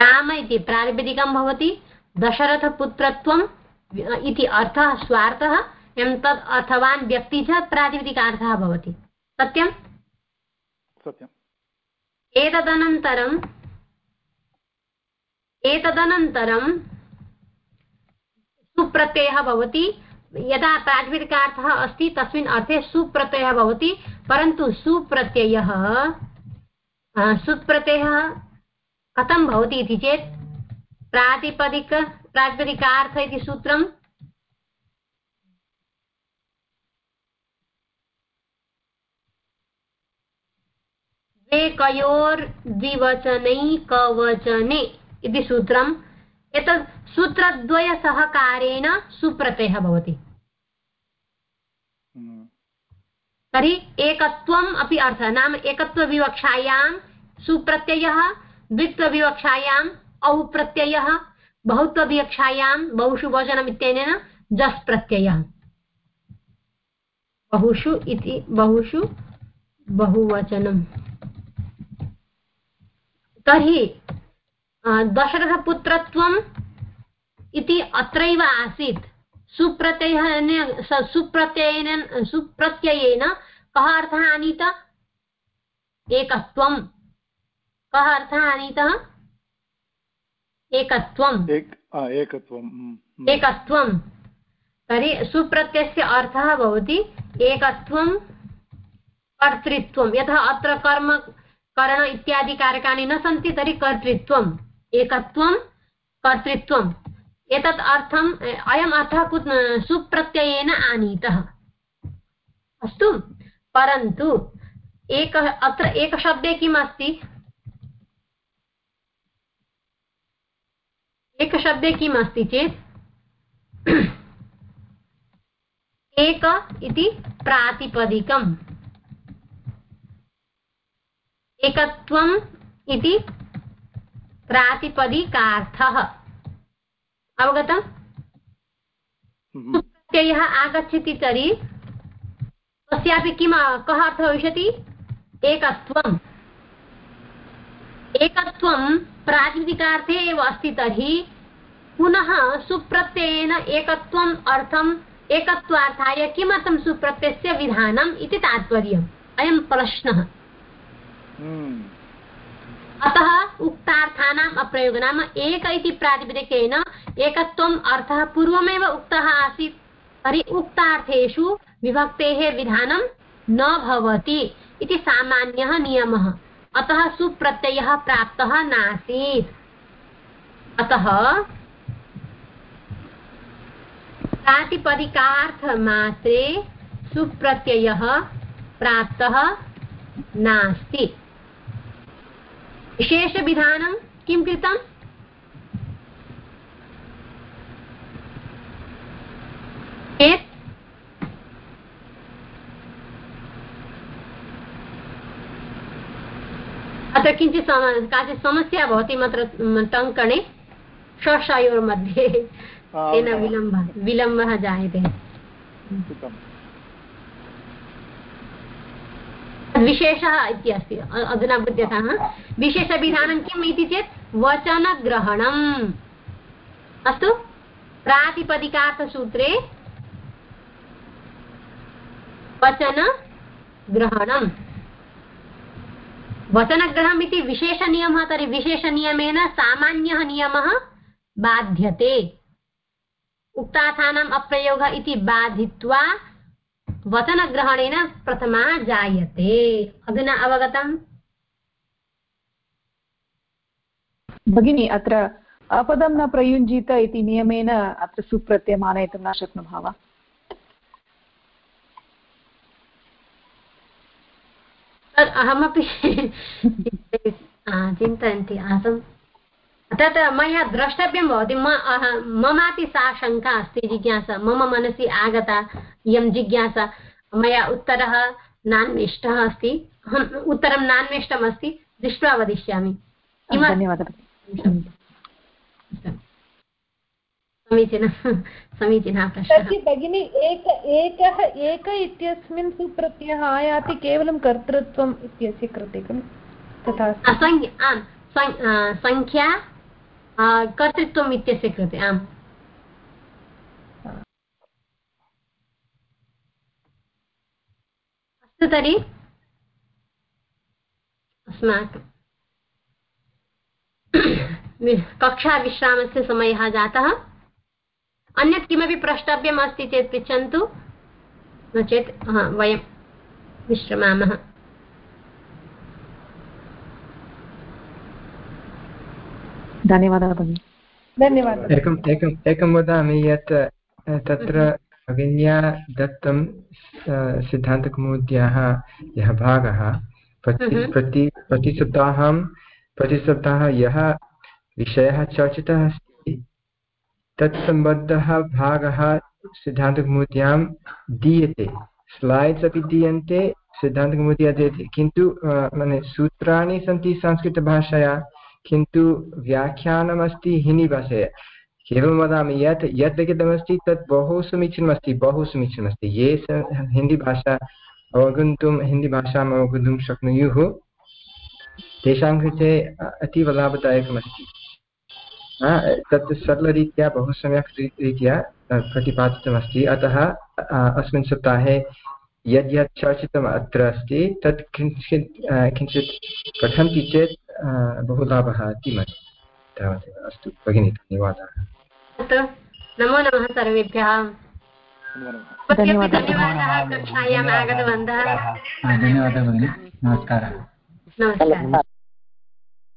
Speaker 1: राम इति प्रातिपदिकं भवति दशरथपुत्रत्वम् इति अर्थः स्वार्थः एवं तद् अर्थवान् व्यक्ति च प्रातिपदिकार्थः भवति। सत्यं?
Speaker 9: सत्यम्।
Speaker 1: एतदनन्तरम् एतदनन्तरं सुप्रत्ययः भवति। यदा प्रातिपदिकार्थः अस्ति तस्मिन् अर्थे सुप्रत्ययः भवति परन्तु सुप्रत्ययः सुप्रत्ययः कथं भवति इति चेत् प्रातिपदिक प्रातिपदिकार्थ इति सूत्रम् द्विवचनैकवचने इति सूत्रम् एतत् सूत्रद्वयसहकारेण सुप्रत्ययः भवति हम्म। तर्हि एकत्वम् अपि अर्थः नाम एकत्वविवक्षायां सुप्रत्ययः द्वित्वविवक्षायाम् औ प्रत्ययः बहुत्वविवक्षायां बहुषु वचनम् इत्यनेन जस् प्रत्ययः। बहुषु इति बहुषु बहुवचनम्। तर्हि दशरथपुत्रत्वम् इति अत्रैव आसीत्। सुप्रत्ययेन सुप्रत्ययेन सुप्रत्ययेन कः अर्थः आनीत? एकत्वं कः अर्थः आनीतः? एकत्वम्।
Speaker 9: एकत्वम्
Speaker 1: हम्म, हम्म। एकत्वं तर्हि सुप्रत्ययस्य अर्थः भवति एकत्वं कर्तृत्वं यथा अत्र कर्म करण इत्यादि कारकाणि न सन्ति तर्हि कर्तृत्वम्। एकत्वं कर्तृत्वम्। एतत् अर्थम् अयम् अर्थः सुप्रत्ययेन आनीतः। अस्तु? परन्तु एक अत्र एकशब्दे किम् अस्ति? एकशब्दे किम् अस्ति चेत्? एक इति प्रातिपदिकम्। एकत्वम् इति प्रातिपदिकार्थः। अवगतम्? हम्म। प्रत्ययः आगच्छति तर्हि तस्यापि किं कः अर्थः भविष्यति? एकत्वम्। एकत्वं प्रातिपदिकार्थे एव अस्ति तर्हि पुनः सुप्रत्ययेन एकत्वम् अर्थम् एकत्वार्थाय किमर्थं सुप्रत्ययस्य विधानम् इति तात्पर्यम्। अयं प्रश्नः।
Speaker 9: हम्म।
Speaker 1: अतः उक्तार्थानाम् अप्रयोग नाम एक इति प्रातिपदिकेन एकत्वम् अर्थः पूर्वमेव उक्तः आसीत् तर्हि उक्तार्थेषु विभक्तेः विधानं न भवति इति सामान्यः नियमः। अतः सुप्रत्ययः प्राप्तः नासीत्। अतः प्रातिपदिकार्थमात्रे सुप्रत्ययः प्राप्तः नास्ति। विशेषविधानं किं कृतम्? चेत् अत्र किञ्चित् काचित् समस्या भवति अत्र टङ्कणे शशयोर्मध्ये तेन विलम्बः विलम्बः जायते। विशेषः इति अस्ति। अधुना बुध्यतः विशेषविधानं किम् इति चेत् वचनग्रहणम्। अस्तु? प्रातिपदिकार्थसूत्रे वचनग्रहणम्। वचनग्रहम् इति विशेषनियमः, तर्हि विशेषनियमेन सामान्यः नियमः बाध्यते। उक्तार्थानाम् अप्रयोगः इति बाधित्वा वचनग्रहणेन प्रथमा जायते। अधुना अवगतम्।
Speaker 3: भगिनी, अत्र अपदं न प्रयुञ्जीत इति नियमेन अत्र सुप्रत्ययम् आनयितुं न शक्नुमः वा?
Speaker 1: अहमपि चिन्तयन्ती आसम्। तत् मया द्रष्टव्यं भवति। ममापि सा शङ्का अस्ति जिज्ञासा। मम मनसि आगता इयं जिज्ञासा। मया उत्तरः नान्वेष्टः अस्ति। अहम् उत्तरं नान्वेष्टमस्ति। दृष्ट्वा वदिष्यामि।
Speaker 3: धन्यवादः।
Speaker 1: समीचीनं समीचीनः प्रश्नः।
Speaker 6: भगिनि एक एकः एक इत्यस्मिन् सुप्रत्ययः आयाति केवलं कर्तृत्वम् इत्यस्य कृते खलु? तथा
Speaker 1: आम् सङ्ख्या कर्तृत्वम् इत्यस्य कृते आम्। अस्तु तर्हि। अस्माकं। कक्षाविश्रामस्य समयः जातः। अन्यत् किमपि प्रष्टव्यम् अस्ति चेत् पृच्छन्तु। नो चेत् वयं विश्रमामः
Speaker 3: धन्यवादः भगिनि।
Speaker 6: धन्यवादः।
Speaker 7: एकम् एकम् एकं वदामि यत् तत्र भगिन्या दत्तं सिद्धान्तकौमुद्याः यः भागः। प्रति प्रति प्रतिसप्ताहं प्रतिसप्ताहः यः विषयः चर्चितः अस्ति तत्सम्बद्धः भागः सिद्धान्तकौमुद्यां दीयते। स्लैड्स् अपि दीयन्ते सिद्धान्तकौमुद्या दीयते किन्तु सूत्राणि सन्ति संस्कृतभाषया, किन्तु व्याख्यानमस्ति हिन्दीभाषया। केवलं वदामि, यत् यत् लिखितमस्ति, तत् बहु समीचीनमस्ति बहु समीचीनमस्ति। ये हिन्दीभाषा अवगन्तुं, हिन्दीभाषाम् अवगन्तुं शक्नुयुः, तेषां कृते अतीव लाभदायकमस्ति। तत् सरलरीत्या बहु सम्यक् रीत्या प्रतिपादितमस्ति। अतः अस्मिन् सप्ताहे यद् यत् चर्चितम् अत्र अस्ति तत् किञ्चित् किञ्चित् पठन्ति चेत् बहु लाभः इति मन्ये। तावदेव अस्तु। भगिनि धन्यवादाः।
Speaker 1: नमो नमः सर्वेभ्यः। धन्यवादः कक्षायाम् आगतवन्तः।
Speaker 5: धन्यवादः भगिनि। नमस्कारः।
Speaker 1: नमस्कारः।